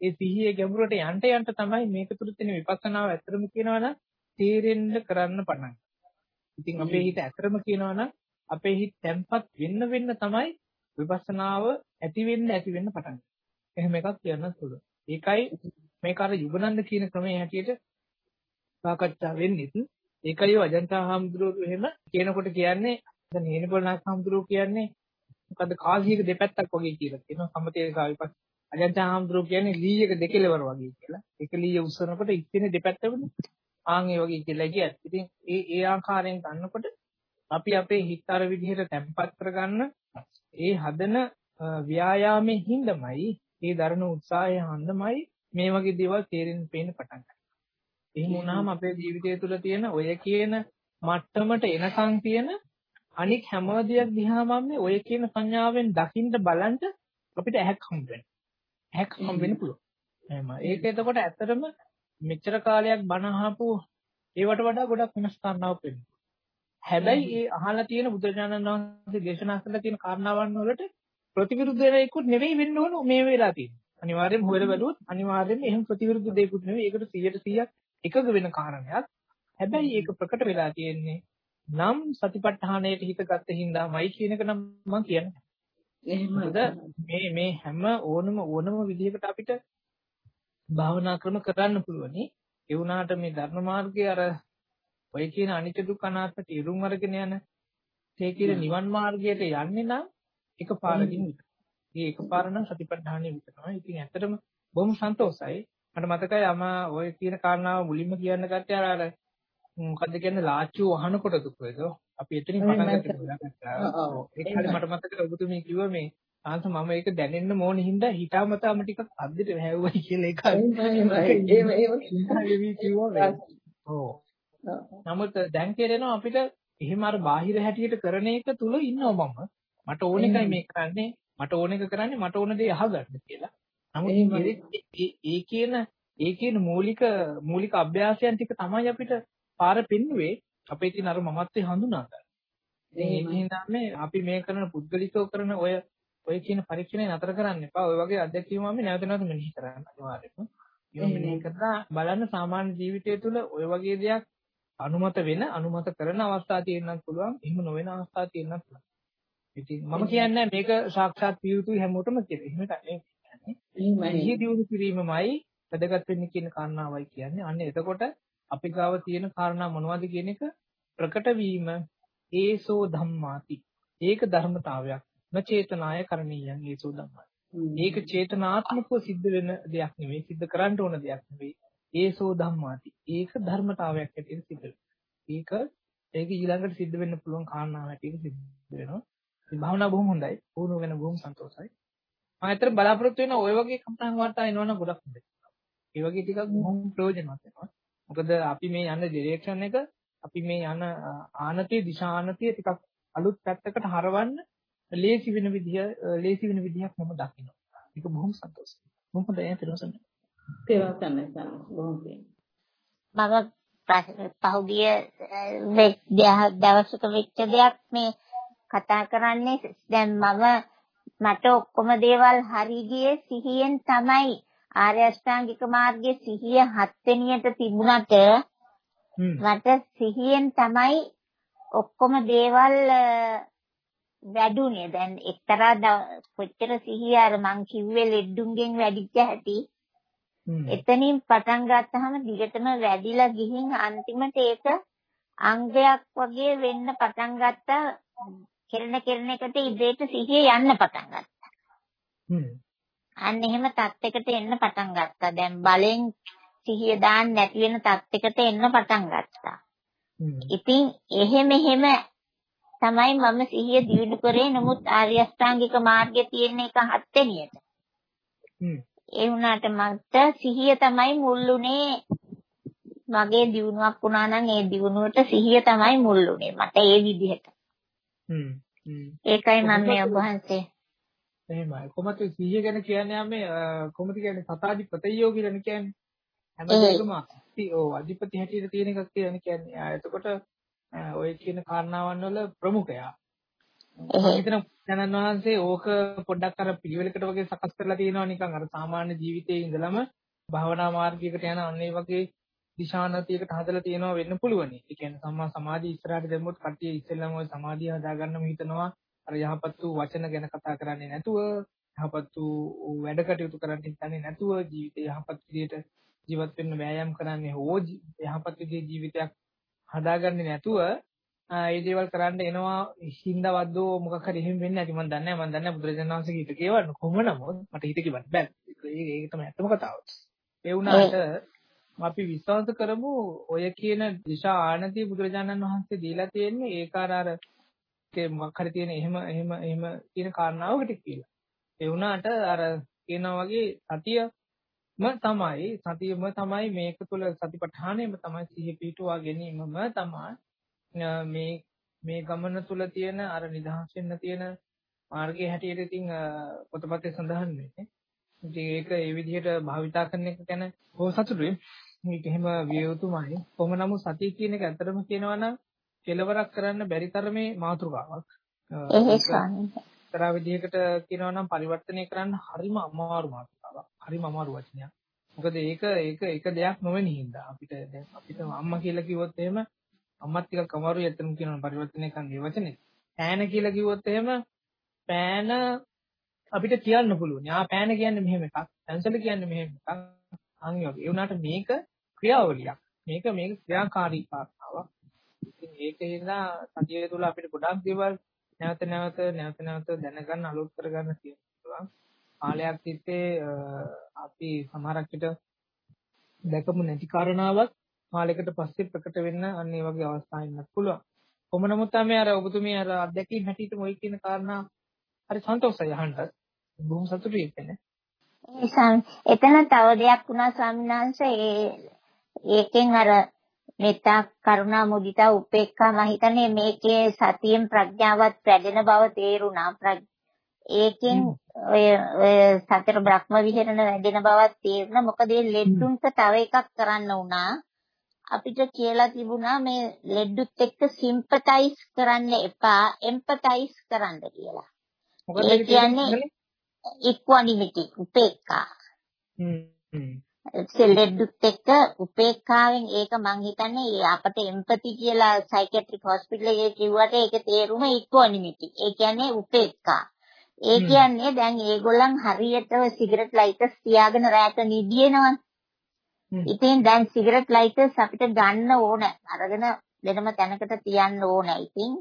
ඒ සිහියේ ගැඹුරට යන්න යන්න තමයි මේක තුල තියෙන විපස්සනාව ඇත්තටම කියනවා නම් තේරෙන්න කරන්න පටන් ඉතින් අපේ හිත ඇත්තටම කියනවා නම් අපේ හිත තැම්පත් වෙන්න වෙන්න තමයි විපස්සනාව ඇති වෙන්න ඇති වෙන්න පටන් එහෙම එකක් කියන්න පුළුවන්. ඒකයි මේක අර යුගනන්ද කියන ක්‍රමයේ හැටියට සාකච්ඡා වෙන්නේ. ඒකයි අජන්තා හාමුදුරුවෝ එහෙම කියනකොට කියන්නේ දැන් හේනිපොළනාක් හාමුදුරුවෝ කියන්නේ මොකද්ද කාසියක දෙපැත්තක් වගේ කියලා කියනවා සමතේ කාවිපස් අජන්තා හාමුදුරුවෝ කියන්නේ ලීයක දෙකලවර වගේ කියලා. එක ලීය උස්සනකොට ඉක්තිනේ දෙපැත්තවල ආන් ඒ වගේ කියලා කියත්. ඉතින් ඒ ඒ ආකාරයෙන් ගන්නකොට අපි අපේ හිත අර විදිහට තැම්පත් කරගන්න ඒ හදන ව්‍යායාමයේ හිඳමයි ඒ දරන උත්සාහය හන්දමයි මේ වගේ දේවල් තේරෙන්න පේන්න පටන් ගන්නවා. එහෙම වුණාම අපේ ජීවිතය තුළ තියෙන ඔය කියන මට්ටමට එනකන් තියෙන අනික් හැම දෙයක් දිහාම ඔය කියන සංඥාවෙන් දකින්න බලන්න අපිට ඇහැක් හම්බ වෙනවා. ඇහැක් හම්බ වෙන්න පුළුවන්. එහෙම. ඒක එතකොට ඇත්තටම මෙච්චර කාලයක් බණ අහපු ඒවට වඩා ගොඩක් වෙනස් කාරණාවක් වෙනවා. හැබැයි ඒ අහලා තියෙන බුදුරජාණන් වහන්සේ දේශනා කරලා තියෙන කාරණාවන් වලට ප්‍රතිවිරුද්ධ වෙන එකකුත් නෙවෙයි වෙන්න ඕන මේ වෙලා තියෙන්නේ. අනිවාර්යෙන්ම හොයලා බලුවොත් අනිවාර්යෙන්ම එහෙම ප්‍රතිවිරුද්ධ දෙයක්කුත් නෙවෙයි. ඒකට 100% එකග වෙන කාරණයක්. හැබැයි ඒක ප්‍රකට වෙලා තියෙන්නේ නම් සතිපට්ඨානයට හිත ගත්ත හින්දාමයි කියන එක නම් මම කියන්නේ. එහෙමද මේ මේ හැම ඕනම ඕනම විදිහකට අපිට භාවනා ක්‍රම කරන්න පුළුවනි. ඒ වුණාට මේ ධර්ම මාර්ගයේ අර ඔය කියන අනිත්‍ය දුක්ඛ අනාත්ම තීරුම් අරගෙන යන ඒ කියන නිවන් මාර්ගයට යන්නේ නම් එකපාරකින් විතරයි. මේ එකපාර නම් සතිපට්ඨානෙ විතරයි. ඉතින් ඇත්තටම බොහොම සන්තෝසයි. මට මතකයි අමා ඔය කියන කාරණාව මුලින්ම කියන්න ගත්තේ අර මොකද්ද කියන්නේ ලාච්චුව වහනකොට දුක වේද? අපි එතනින් පටන් ගත්තා. ඒක හරි මට මතකයි ඔබතුමී කිව්වා මේ ආන්ස මම ඒක දැනෙන්න ඕන හින්දා හිතාමතාම ටිකක් අද්දිට වැහැවුවයි කියලා ඒක. ඔව්. නමුත් දැන් කියනවා අපිට එහෙම අර බාහිර හැටියට කරන එක තුල ඉන්නවා මම. මට ඕන එකයි මේ කරන්නේ. මට ඕන එක කරන්නේ මට ඕන දේ අහගන්න කියලා. නමුත් ඒ කියන ඒ කියන මූලික මූලික අභ්‍යාසයන් ටික තමයි අපිට පාර පෙන්නුවේ අපේ තියෙන අර මමත්වේ හඳුනා ගන්න. ඉතින් අපි මේ කරන පුද්ගලිකව කරන ඔය ඔය කියන පරීක්ෂණය නතර කරන්න එපා. ඔය වගේ අත්දැකීම් අපි නැවත නැවත මෙනෙහි කරන්න අනිවාර්යයෙන්ම. ඒක මෙනෙහි කරලා බලන්න සාමාන්‍ය ජීවිතය තුළ ඔය වගේ දෙයක් අනුමත වෙන අනුමත කරන අවස්ථා තියෙන්නත් පුළුවන්. එහෙම නොවන අවස්ථා තියෙන්නත් පුළුවන්. ඉතින් මම කියන්නේ මේක සාක්ෂාත් විය යුතුයි හැමෝටම කියලා. එහෙම තමයි. එහෙමයි. දියුණු කිරීමමයි වැදගත් වෙන්නේ කියන කාරණාවයි කියන්නේ. අන්න එතකොට අපි ගාව තියෙන කාරණා මොනවද කියන එක ප්‍රකට වීම. ඒසෝ ධම්මාති. ඒක ධර්මතාවයක්. නචේතනාය කරණීයං ඒසෝ ධම්මාති. ඒක චේතනාත්මකව සිද්ධ වෙන දෙයක් නෙවෙයි සිද්ධ කරන්න ඕන දෙයක් නෙවෙයි. ඒසෝ ධම්මාති. ඒක ධර්මතාවයක් හැටියට සිද්ධ ඒක ඒක ඊළඟට සිද්ධ වෙන්න පුළුවන් කාරණාවක් හැටියට සිද්ධ වෙනවා. මේ භාවනාව බොහොම හොඳයි. පුහුණු වෙන බොහොම සන්තෝෂයි. මම ඇත්තට බලාපොරොත්තු වෙන ওই වගේ කම්පන වාර්තා එනවනම් ගොඩක් හොඳයි. ඒ වගේ ටිකක් බොහොම ප්‍රයෝජනවත් වෙනවා මොකද අපි මේ යන ඩිරෙක්ෂන් එක අපි මේ යන ආනතිය දිශා ආනතිය ටිකක් අලුත් පැත්තකට හරවන්න ලේසි වෙන විදිය ලේසි වෙන විදියක් මම දකිනවා. ඒක බොහොම සතුටුයි. බොහොම හොඳයි පිරොසන්න. තේරෙන්නේ නැහැ බොහොම මම පහුගිය දවසක වෙච්ච දෙයක් මේ කතා කරන්නේ දැන් මම මට ඔක්කොම දේවල් හරි ගියේ සිහියෙන් තමයි ආර්ය අෂ්ටාංගික මාර්ගයේ සිහිය හත් වෙනියට තිබුණට මට සිහියෙන් තමයි ඔක්කොම දේවල් වැඩුණේ. දැන් එක්තරා කොච්චර සිහිය අර මං කිව්වේ ලෙඩුන්ගෙන් වැඩිච්ච හැටි. එතනින් පටන් ගත්තාම දිගටම වැඩිලා ගිහින් අන්තිමට ඒක අංගයක් වගේ වෙන්න පටන් ගත්තා. කෙරෙන කෙරෙන එකට ඉබේට සිහිය යන්න පටන් ගත්තා. අන්න එහෙම තත්යකට එන්න පටන් ගත්තා. දැන් බලෙන් සිහිය දාන්න නැති වෙන තත්යකට එන්න පටන් ගත්තා. ඉතින් එහෙම එහෙම තමයි මම සිහිය දියුණු කරේ නමුත් ආර්ය අෂ්ටාංගික මාර්ගයේ තියෙන එක හත්වෙනියට. ඒ වුණාට මට සිහිය තමයි මුල්ුනේ මගේ දියුණුවක් වුණා නම් ඒ දියුණුවට සිහිය තමයි මුල්ුනේ මට ඒ විදිහට. ඒකයි මම මේ ඔබ වහන්සේ එහෙමයි. කොහොමද සිහිය ගැන කියන්නේ මේ කොහොමද කියන්නේ සතාධිපතයෝ කියලා කියන්නේ. හැමදේකම ඔව් අධිපති හැටියට තියෙන එකක් කියලා කියන්නේ. එතකොට ඔය කියන කාරණාවන් වල ප්‍රමුඛයා. හිතන ජනන් වහන්සේ ඕක පොඩ්ඩක් අර පිළිවෙලකට වගේ සකස් කරලා තියෙනවා නිකන් අර සාමාන්‍ය ජීවිතයේ ඉඳලම භාවනා මාර්ගයකට යන අන්න ඒ වගේ දිශානතියකට හදලා තියෙනවා වෙන්න පුළුවන්. ඒ කියන්නේ සම්මා සමාධිය ඉස්සරහට දැම්මොත් කට්ටිය ඉස්සෙල්ලම ওই සමාධිය හදාගන්නම හිතනවා. අර යහපත් වූ වචන ගැන කතා කරන්නේ නැතුව, යහපත් වූ වැඩ කටයුතු කරන්න හිතන්නේ නැතුව ජීවිතය යහපත් විදිහට ජීවත් වෙන්න වෑයම් කරන්නේ හෝ යහපත් විදිහේ ජීවිතයක් හදාගන්නේ නැතුව ඒ දේවල් කරන්න එනවා හින්දාවද්දෝ මොකක් හරි එහෙම වෙන්නේ නැති. මම දන්නේ නැහැ මම දන්නේ බුදුරජාණන් වහන්සේගේ හිත කියවන්න. කොහොම නමුත් මට හිත කිව්වන්න බෑ ඒක තමයි ඇත්තම කතාව. ඒ වුණාට අපි විශ්වාස කරමු ඔය කියන දිශා ආනති බුදුරජාණන් වහන්සේ දීලා තියෙන්නේ ඒක අර මොකක් හරි තියෙන එහෙම එහෙම එහෙම කියන කාරණාවකට කියලා ඒ වුණාට අර කියනවා වගේ සතියම තමයි සතියම තමයි මේක තුළ සතිපට්ඨානෙම තමයි සිහිය පිටුවා ගැනීමම තමයි මේ මේ ගමන තුල තියෙන අර නිදහස් වෙන්න තියෙන මාර්ගයේ හැටියට ඉතින් පොතපතේ සඳහන් වෙන්නේ. ඉතින් ඒක ඒ විදිහට භාවිතා කරන එක ගැන බොහෝ සතුටුයි. මේක එහෙම විය යුතුමයි. කොහොම නමුත් සතිය කියන එක ඇත්තටම කියනවා නම් කෙලවරක් කරන්න බැරි තරමේ මාතෘකාවක්. එක්තරා විදිහකට කියනවා නම් පරිවර්තනය කරන්න හරිම අමාරු මාතෘකාවක්. හරිම අමාරු වචනයක්. මොකද ඒක ඒක එක දෙයක් නොවෙන හින්දා අපිට දැන් අපිට අම්මා කියලා කිව්වොත් එහෙම අම්මත් ටිකක් අමාරුයි ඇත්තටම කියනවා පරිවර්තනය කරන්න මේ වචනේ. පෑන කියලා කිව්වොත් එහෙම පෑන අපිට කියන්න පුළුවන්. ආ පෑන කියන්නේ මෙහෙම එකක්. පැන්සල කියන්නේ මෙහෙම එකක්. අන් වගේ. ඒ වුණාට මේක ක්‍රියාවලියක්. මේක මේක ක්‍රියාකාරී කාරණාවක්. ඉතින් ඒකින්ද සතිය තුළ අපිට ගොඩක් දේවල් නැවත නැවත නැවත නැවත දැනගන්න අලුත් කරගන්න තියෙනවා. කාලයක් තිස්සේ අපි සමහරක් විට දැකමු නැති කාරණාවක් කාලයකට පස්සේ ප්‍රකට වෙන්න අන්න ඒ වගේ අවස්ථා ඉන්නත් පුළුවන්. කොහොම නමුත් තමයි අර ඔබතුමිය අර අත්දැකීම් හැටියට මොයි කියන කාරණා හරි සන්තෝෂයි අහන්න. බොහොම සතුටුයි එතන. එතන තව දෙයක් වුණා ස්වාමීන් වහන්සේ ඒකෙන් අර මෙත්තා කරුණා මුදිතා උපේක්ඛා මම හිතන්නේ මේකේ සතියෙන් ප්‍රඥාවත් වැඩෙන බව තේරුණා. ඒකෙන් ඔය සතර බ්‍රහ්ම විහරණ වැඩෙන බවක් තේරුණා. මොකද මේ ලෙඩුන්ට තව එකක් කරන්න වුණා. අපිට කියලා තිබුණා මේ ලෙඩුත් එක්ක සිම්පතයිස් කරන්න එපා එම්පතයිස් කරන්න කියලා. මොකද කියන්නේ ඉක්වනිමිටි උපේක්ඛා. හ්ම්. ලෙඩුත් එක්ක උපේක්ඛාවෙන් ඒක මං හිතන්නේ අපට එම්පති කියලා සයිකියාට්‍රික් හොස්පිටල් එකේ කිව්වට ඒක තේරුම ඉක්වනිමිටි. ඒ කියන්නේ උපේක්ඛා. ඒ කියන්නේ දැන් ඒගොල්ලන් හරියට සිගරට් ලයිටර්ස් තියාගෙන රැට නිදිනවනේ. ඉතින් දැන් සිගරට් ලයිටර්ස් අපිට ගන්න ඕන. අරගෙන වෙනම තැනකට තියන්න ඕන. ඉතින්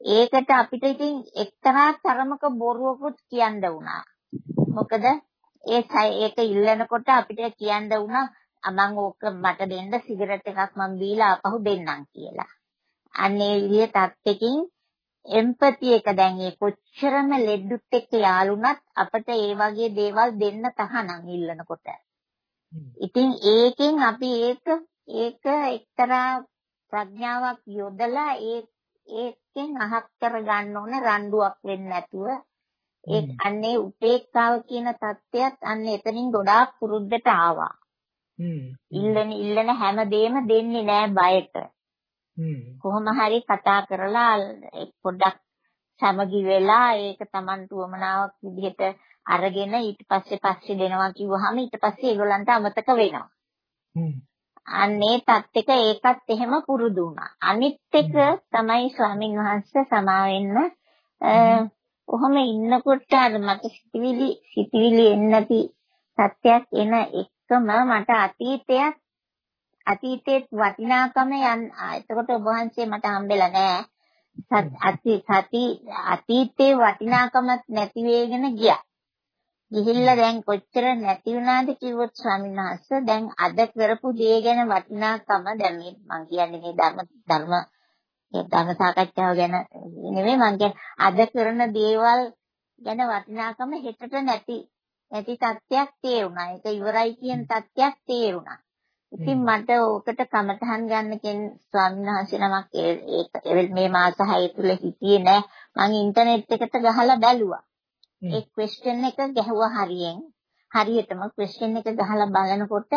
ඒකට අපිට ඉතින් එක්තරා තරමක බොරුවකුත් කියන්න වුණා. මොකද ඒ ඒක ඉල්ලනකොට අපිට කියන්න වුණා මම ඕක මට දෙන්න සිගරට් එකක් මම බීලා ආපහු දෙන්නම් කියලා. අන්නේ විදිය තත්ත්වකින් එම්පති එක දැන් ඒ කොච්චරම ලෙඩුත් එක්ක යාළුණත් අපිට ඒ වගේ දේවල් දෙන්න තහනම් ඉල්ලනකොට. ඉතින් ඒකෙන් අපි ඒක ඒක එක්තරා ප්‍රඥාවක් යොදලා ඒ ඒකෙන් අහක් කරගන්න ඕන රණ්ඩුවක් වෙන්නේ නැතුව ඒ අන්නේ උපේක්ෂාව කියන தත්ත්වයක් අන්න එතනින් ගොඩාක් පුරුද්දට ආවා. ඉල්ලන ඉල්ලන හැමදේම දෙන්නේ නෑ බයට. කොහොම හරි කතා කරලා පොඩ්ඩක් සමගි වෙලා ඒක Taman තුවමනාවක් විදිහට අරගෙන ඊට පස්සේ පස්සේ දෙනවා කිව්වහම ඊට පස්සේ ඒගොල්ලන්ට අමතක වෙනවා. අන්නේ තත් එක ඒකත් එහෙම පුරුදු වුණා. අනිත් එක තමයි ස්වාමින් වහන්සේ සමාවෙන්න කොහොම ඉන්නකොට අර මට සිතිවිලි සිතිවිලි එන්නති සත්‍යයක් එන එකම මට අතීතයක් අතීතයේ වටිනාකම යන් එතකොට ඔබ වහන්සේ මට හම්බෙලා නෑ. අති සති අතීතයේ වටිනාකමක් නැති වෙගෙන ගියා. ගිහිල්ලා දැන් කොච්චර නැති වුණාද කිව්වොත් ස්වාමීන් වහන්සේ දැන් අද කරපු දේ ගැන වටිනාකම දැන් මේ මම කියන්නේ මේ ධර්ම ධර්ම ඒ ධර්ම සාකච්ඡාව ගැන නෙමෙයි මම කියන්නේ අද කරන දේවල් ගැන වටිනාකම හෙටට නැති නැති තත්ත්වයක් තේරුණා. ඒක ඉවරයි කියන තත්ත්වයක් තේරුණා. ඉතින් මට ඕකට කමටහන් ගන්න කෙන ස්වාමීන් වහන්සේ නමක් ඒක මේ මාස 6 තුල හිටියේ නෑ. මම ඉන්ටර්නෙට් එකට ගහලා බැලුවා. ඒ ක්වෙස්චන් එක ගැහුවා හරියෙන්. හරියටම ක්වෙස්චන් එක ගහලා බලනකොට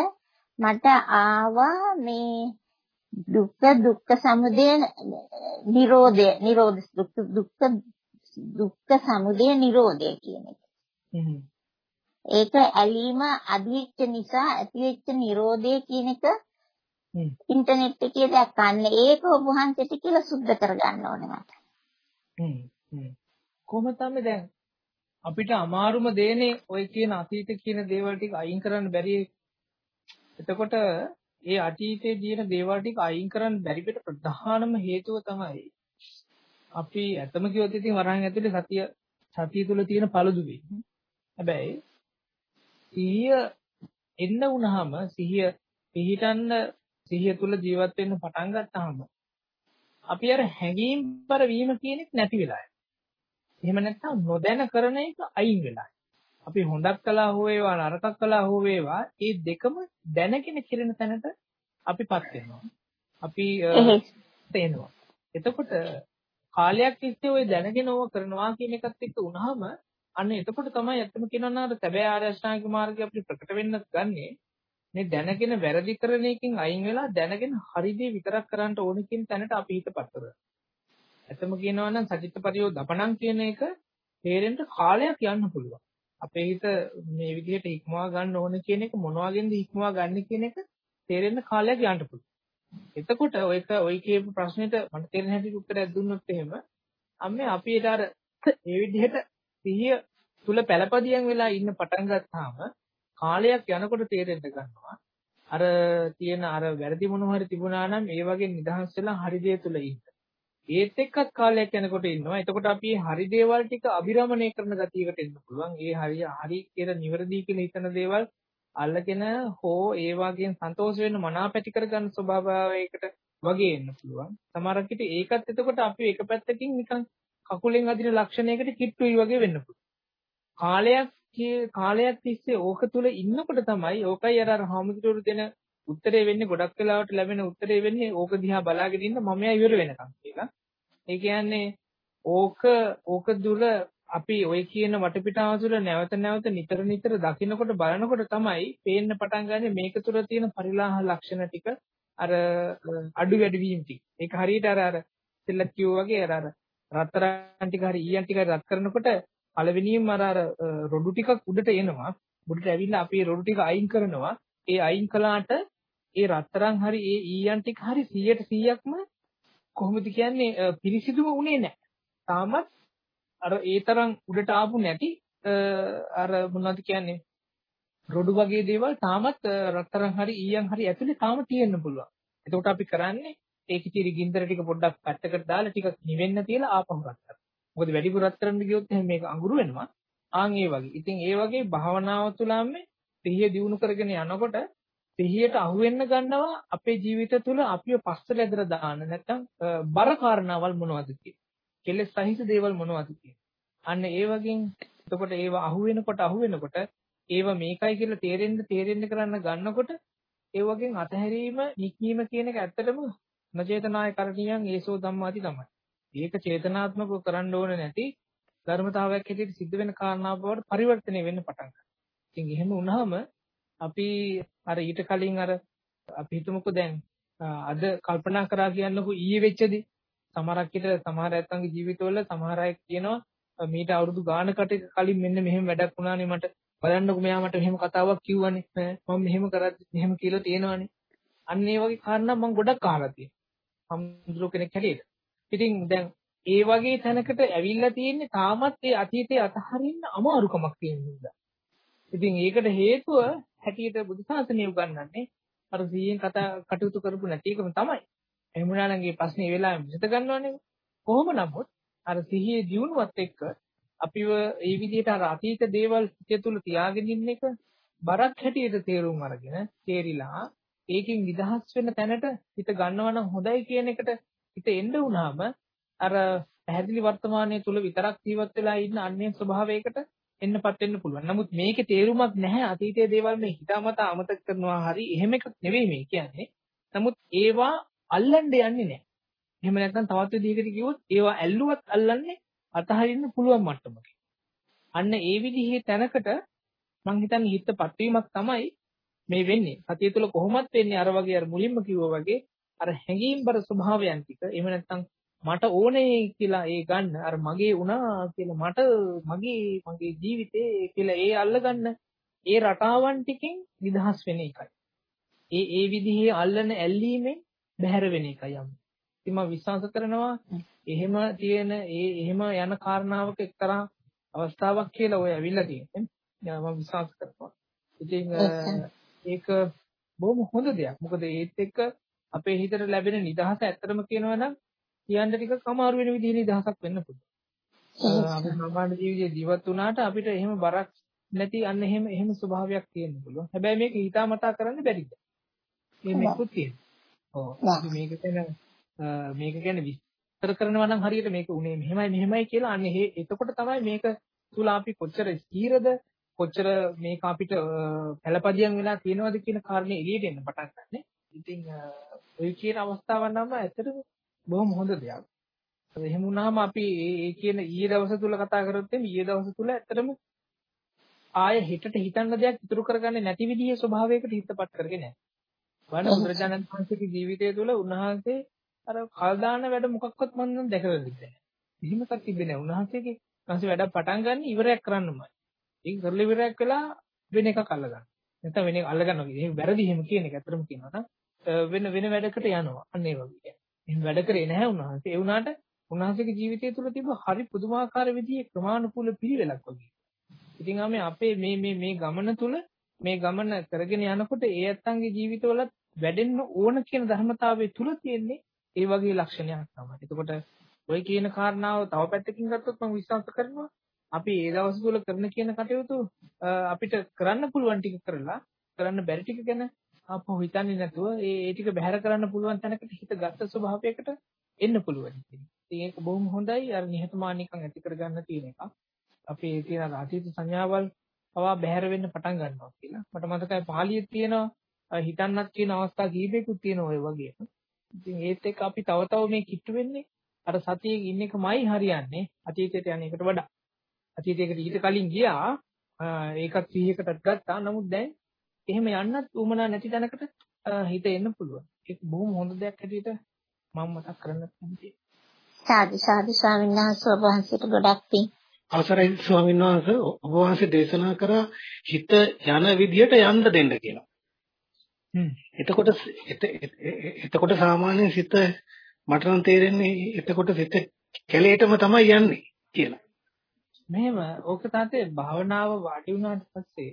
මට ආවා මේ දුක්ඛ දුක්ඛ සමුදය නිරෝධය. නිරෝධ දුක්ඛ දුක්ඛ දුක්ඛ සමුදය නිරෝධය කියන එක. ඒක ඇලීම අධිච්ච නිසා ඇතිවෙච්ච නිරෝධය කියන එක ඉන්ටර්නෙට් එකේ දැක්කන්නේ ඒක ඔබ වහන්සේට කියලා සුද්ධ කරගන්න ඕනේ මට. කොහොමද තමයි දැන්? අපිට අමාරුම දේනේ ඔය කියන අතීත කියන දේවල් ටික අයින් කරන්න බැරි. එතකොට ඒ අතීතයේ තියෙන දේවල් ටික අයින් කරන්න බැරි පිට ප්‍රධානම හේතුව තමයි අපි ඇත්තම කිව්වොත් ඉතින් වරහන් ඇතුලේ සතිය සතිය තුල තියෙන පළදු වෙන්නේ. හැබැයි සිහිය එන්න වුණාම සිහිය පිහිටන්න සිහිය තුල ජීවත් වෙන්න පටන් ගත්තාම අපි අර හැඟීම්පර වීම කියන එක නැති වෙලා එහෙම නැත්නම් නොදැන කරන එක අයින් වෙලා. අපි හොඳක් කළා හෝ වේවා නරකක් කළා හෝ වේවා මේ දෙකම දැනගෙන කිරෙන තැනට අපිපත් වෙනවා. අපි තේනවා. එතකොට කාලයක් තිස්සේ ওই දැනගෙන ඕව කරනවා කියන එකත් එක්ක වුණාම අන්න එතකොට තමයි ඇත්තම කියනවා නම් සැබෑ ආර්ය අෂ්ටාංගික මාර්ගය අපිට ප්‍රකට වෙන්න ගන්නෙ මේ දැනගෙන වැරදි කරන එකෙන් අයින් වෙලා දැනගෙන හරි දේ විතරක් කරන්න ඕන කියන තැනට අපි හිතපත් කරනවා. ඇත්තම කියනවා නම් සජිත පරියෝ දපණම් කියන එක තේරෙන්න කාලයක් යන්න පුළුවන්. අපේ හිත මේ විදිහට ඉක්මවා ගන්න ඕන කියන එක මොනවාගෙන්ද ඉක්මවා ගන්න කියන එක තේරෙන්න කාලයක් යන්න පුළුවන්. එතකොට ඔයක ඔය කියපු ප්‍රශ්නෙට මට තේරෙන හැටියට උත්තරයක් දුන්නොත් එහෙම අම්මේ අපි ඊට අර මේ විදිහට සිහිය තුල පළපදියම් වෙලා ඉන්න පටන් ගත්තාම කාලයක් යනකොට තේරෙන්න ගන්නවා අර තියෙන අර වැරදි මොන හරි තිබුණා නම් ඒ වගේ නිදහස් වෙලා හරි දේ තුල ඉන්න. ඒත් එක්කත් කාලයක් යනකොට ඉන්නවා. එතකොට අපි හරි දේවල් ටික අභිරමණය කරන ගතියකට එන්න පුළුවන්. ඒ හරිය හරි කියලා නිවැරදි කියලා හිතන දේවල් අල්ලගෙන හෝ ඒ වගේන් සන්තෝෂ වෙන්න මනාපැති කරගන්න ස්වභාවයකට වගේ එන්න පුළුවන්. සමහරකට ඒකත් එතකොට අපි එක පැත්තකින් නිකන් කකුලෙන් අදින ලක්ෂණයකට කිට්ටුයි වගේ වෙන්න පුළුවන්. කාලයක් කාලයක් තිස්සේ ඕක තුල ඉන්නකොට තමයි ඕකයි අර අර හාමුදුරුවෝ දෙන උත්තරේ වෙන්නේ ගොඩක් වෙලාවට ලැබෙන උත්තරේ වෙන්නේ ඕක දිහා බලාගෙන ඉන්න මම යා ඉවර වෙනකම් කියලා. ඒ කියන්නේ ඕක ඕක දුර අපි ඔය කියන වටපිටාව තුළ නැවත නැවත නිතර නිතර දකින්නකොට බලනකොට තමයි පේන්න පටන් ගන්නේ මේක තුළ තියෙන පරිලාහ ලක්ෂණ ටික අර අඩු වැඩි වීම ටික. ඒක හරියට අර අර ඉස්සෙල්ලා කිව්වා වගේ අර අර රත්තරන් ටික හරි ඊයන් ටික රත් කරනකොට පළවෙනියෙන්ම අර අර රොඩු ටිකක් උඩට එනවා. උඩට ඇවිල්ලා අපි රොඩු ටික අයින් කරනවා. ඒ අයින් කළාට ඒ රත්තරන් හරි ඒ ඊයන් ටික හරි 100ට 100ක්ම කොහොමද කියන්නේ පිරිසිදුම උනේ නැහැ. තාමත් අර ඒ තරම් උඩට ආපු නැති අර මොනවද කියන්නේ රොඩු වගේ දේවල් තාමත් රත්තරන් හරි ඊයන් හරි ඇතුලේ තාම තියෙන්න පුළුවන්. එතකොට අපි කරන්නේ ඒක ඉතිරි ගින්දර ටික පොඩ්ඩක් පැත්තකට දාලා ටිකක් නිවෙන්න තියලා ආපහු රත් කරනවා. මොකද වැඩිපුර රත් කරන්න ගියොත් එහෙනම් මේක අඟුරු වෙනවා. ආන් ඒ වගේ. ඉතින් ඒ වගේ භාවනාව තුළම සිහිය දියුණු කරගෙන යනකොට සිහියට අහු වෙන්න ගන්නවා අපේ ජීවිත තුළ අපිව පස්සට ඇදලා දාන්න නැත්නම් බර කාරණාවල් මොනවද කියන්නේ. කෙලෙස් සහිත දේවල් මොනවද කියන්නේ. අන්න ඒ වගේ එතකොට ඒව අහු වෙනකොට අහු වෙනකොට ඒව මේකයි කියලා තේරෙන්න තේරෙන්න කරන්න ගන්නකොට ඒ වගේ අතහැරීම නික්මීම කියන එක ඇත්තටම නචේතනාය කරණියන් ඒසෝ ධම්මාති තමයි. ඒක චේතනාත්මකව කරන්න ඕන නැති ධර්මතාවයක් හැටියට සිද්ධ වෙන කාරණාව බවට පරිවර්තනය වෙන්න පටන් ගන්නවා. ඉතින් එහෙම වුණාම අපි අර ඊට කලින් අර අපි හිතමුකෝ දැන් අද කල්පනා කරා කියන්නකෝ ඊයේ වෙච්චදී සමහරක් විට සමහර ඇත්තන්ගේ ජීවිතවල සමහර අය කියනවා මීට අවුරුදු ගානකට කලින් මෙන්න මෙහෙම වැඩක් වුණානේ මට. බලන්නකෝ මෙයා මට මෙහෙම කතාවක් කිව්වනේ. මම මෙහෙම කරද්දි මෙහෙම කියලා තියෙනවානේ. අන්න ඒ වගේ කාරණා මම ගොඩක් අහලා තියෙනවා. හම්දුර කෙනෙක් හැටියට. ඉතින් දැන් ඒ වගේ තැනකට ඇවිල්ලා තියෙන්නේ තාමත් ඒ අතීතයේ අතහරින්න අමාරුකමක් තියෙන නිසා. ඉතින් ඒකට හේතුව හැටියට බුදු සාසනය උගන්වන්නේ අර සීයෙන් කතා කටයුතු කරපු නැති එකම තමයි. එහෙම වුණානම් ප්‍රශ්නේ ඒ වෙලාවෙම විසඳ ගන්නවනේ. කොහොම නමුත් අර සිහියේ දියුණුවත් එක්ක අපිව ඒ විදිහට අර අතීත දේවල් හිතේ තුල තියාගෙන ඉන්න එක බරක් හැටියට තේරුම් අරගෙන තේරිලා ඒකෙන් නිදහස් වෙන තැනට හිත ගන්නවා නම් හොඳයි කියන එකට හිත එන්න වුණාම අර පැහැදිලි වර්තමානයේ තුල විතරක් ජීවත් වෙලා ඉන්න අන්‍ය ස්වභාවයකට එන්නපත් වෙන්න පුළුවන්. නමුත් මේකේ තේරුමක් නැහැ අතීතයේ දේවල් මේ හිතාමතා අමතක කරනවා හරි එහෙම එකක් නෙවෙයි මේ කියන්නේ. නමුත් ඒවා අල්ලන්න යන්නේ නැහැ. එහෙම නැත්නම් තවත් විදිහකට කිව්වොත් ඒවා ඇල්ලුවත් අල්ලන්නේ අතහරින්න පුළුවන් මට්ටමක. අන්න ඒ විදිහේ තැනකට මං හිතන්නේ හිතපත් වීමක් තමයි මේ වෙන්නේ. සතිය තුළ කොහොමත් වෙන්නේ අර වගේ අර මුලින්ම කිව්වා වගේ අර හැඟීම්බර ස්වභාවයන් ටික. එහෙම නැත්නම් මට ඕනේ කියලා ඒ ගන්න අර මගේ වුණා කියලා මට මගේ මගේ ජීවිතේ කියලා ඒ අල්ලගන්න ඒ රටාවන් ටිකෙන් නිදහස් වෙන එකයි. ඒ ඒ විදිහේ අල්ලන ඇල්ලීමෙන් බැහැර වෙන එකයි යම්. ඉතින් මම විශ්වාස කරනවා එහෙම තියෙන ඒ එහෙම යන කාරණාවක එක්තරා අවස්ථාවක් කියලා ඔය ඇවිල්ලා තියෙන්නේ. මම විශ්වාස කරනවා. ඉතින් ඒක බොහොම හොඳ දෙයක්. මොකද ඒත් එක්ක අපේ හිතට ලැබෙන නිදහස ඇත්තටම කියනවා නම් කියන්න ටිකක් අමාරු වෙන විදිහේ නිදහසක් වෙන්න පුළුවන්. අපි සාමාන්‍ය ජීවිතේ ජීවත් වුණාට අපිට එහෙම බරක් නැති අන්න එහෙම එහෙම ස්වභාවයක් තියෙන්න පුළුවන්. හැබැයි මේක හිතාමතා කරන්න බැරිද? මේ මේකුත් තියෙනවා. ඔව්. මේක කියන්නේ මේක කියන්නේ විස්තර කරනවා නම් හරියට මේක උනේ මෙහෙමයි මෙහෙමයි කියලා අන්න ඒ එතකොට තමයි මේක තුල අපි කොච්චර ස්ථීරද කොච්චර මේක අපිට පළපදියම් වෙලා තියෙනවද කියන කාරණේ එළියට එන්න පටන් ගන්නනේ. ඉතින් ඔය කියන අවස්ථාවන් නම් ඇත්තටම බොහොම හොඳ දෙයක්. එහෙම වුණාම අපි ඒ කියන ඊයේ දවස තුල කතා කරොත් එimhe ඊයේ දවස තුල ඇත්තටම ආය හිතට හිතන්න දෙයක් ඉතුරු කරගන්නේ නැති විදිහේ ස්වභාවයකට හිතපත් කරගෙන නැහැ. වඩ බුදුරජාණන් වහන්සේගේ ජීවිතය තුළ උන්වහන්සේ අර කල් දාන වැඩ මොකක්වත් මම නම් දැකලා නැහැ. කිසිම එකක් තිබෙන්නේ නැහැ. උන්වහන්සේගේ උන්වහන්සේ වැඩ පටන් ගන්න ඉවරයක් කරන්නමයි. ඒක කරලා ඉවරයක් වෙලා වෙන එකක් අල්ලගන්න. නැත්නම් වෙන එක අල්ලගන්නවා කියන්නේ. වැරදි එහෙම කියන එක ඇත්තටම කියනවා නම් වෙන වෙන වැඩකට යනවා. අන්න ඒ වගේ. එහෙම වැඩ කරේ නැහැ උන්වහන්සේ. ඒ වුණාට උන්වහන්සේගේ ජීවිතය තුළ තිබ්බ හරි පුදුමාකාර විදිහේ ක්‍රමානුකූල පිළිවෙලක් වගේ. ඉතින් ආමේ අපේ මේ මේ මේ ගමන තුළ මේ ගමන කරගෙන යනකොට ඒ ඇත්තන්ගේ ජීවිතවල වැඩෙන්න ඕන කියන ධර්මතාවයේ තුල තියෙන්නේ ඒ වගේ ලක්ෂණයක් තමයි. එතකොට ඔය කියන කාරණාව තව පැත්තකින් ගත්තොත් මම විශ්වාස කරනවා අපි ඒ දවස් වල කරන කියන කටයුතු අපිට කරන්න පුළුවන් ටික කරලා කරන්න බැරි ටික ගැන ආපහු හිතන්නේ නැතුව ඒ ඒ ටික බැහැර කරන්න පුළුවන් තැනකට හිත ගත්ත ස්වභාවයකට එන්න පුළුවන්. ඉතින් ඒක බොහොම හොඳයි අර නිහතමානීකම් ඇති කරගන්න තියෙන එක. අපේ තියෙන අතීත සංඥාවල් පවා බැහැර වෙන්න පටන් ගන්නවා කියලා. මට මතකයි පාලියේ තියෙනවා හිතන්නත් කියන අවස්ථා කීපයකුත් තියෙනවා ඔය වගේ. ඉතින් ඒත් එක්ක අපි තව තව මේ කිට්ටු වෙන්නේ අර සතියේ ඉන්න එකමයි හරියන්නේ අතීතයට යන එකට වඩා. අතීතයකට ඊට කලින් ගියා ඒකත් 100කටත් ගත්තා. නමුත් දැන් එහෙම යන්නත් උමනා නැති තැනකට හිත එන්න පුළුවන්. ඒක බොහොම හොඳ දෙයක් හැටියට මම මතක් කරන්න කැමතියි. සාදු සාදු ස්වාමීන් වහන්සේ ඔබ වහන්සේට ගොඩක් පිං. අවසරයි ස්වාමීන් වහන්සේ ඔබ වහන්සේ දේශනා කරා හිත යන විදිහට යන්න දෙන්න කියලා. හ්ම්. එතකොට එතකොට සාමාන්‍යයෙන් සිත මට නම් තේරෙන්නේ එතකොට සිත කැලේටම තමයි යන්නේ කියලා. මෙහෙම ඕක තාත්තේ භාවනාව වාඩි වුණාට පස්සේ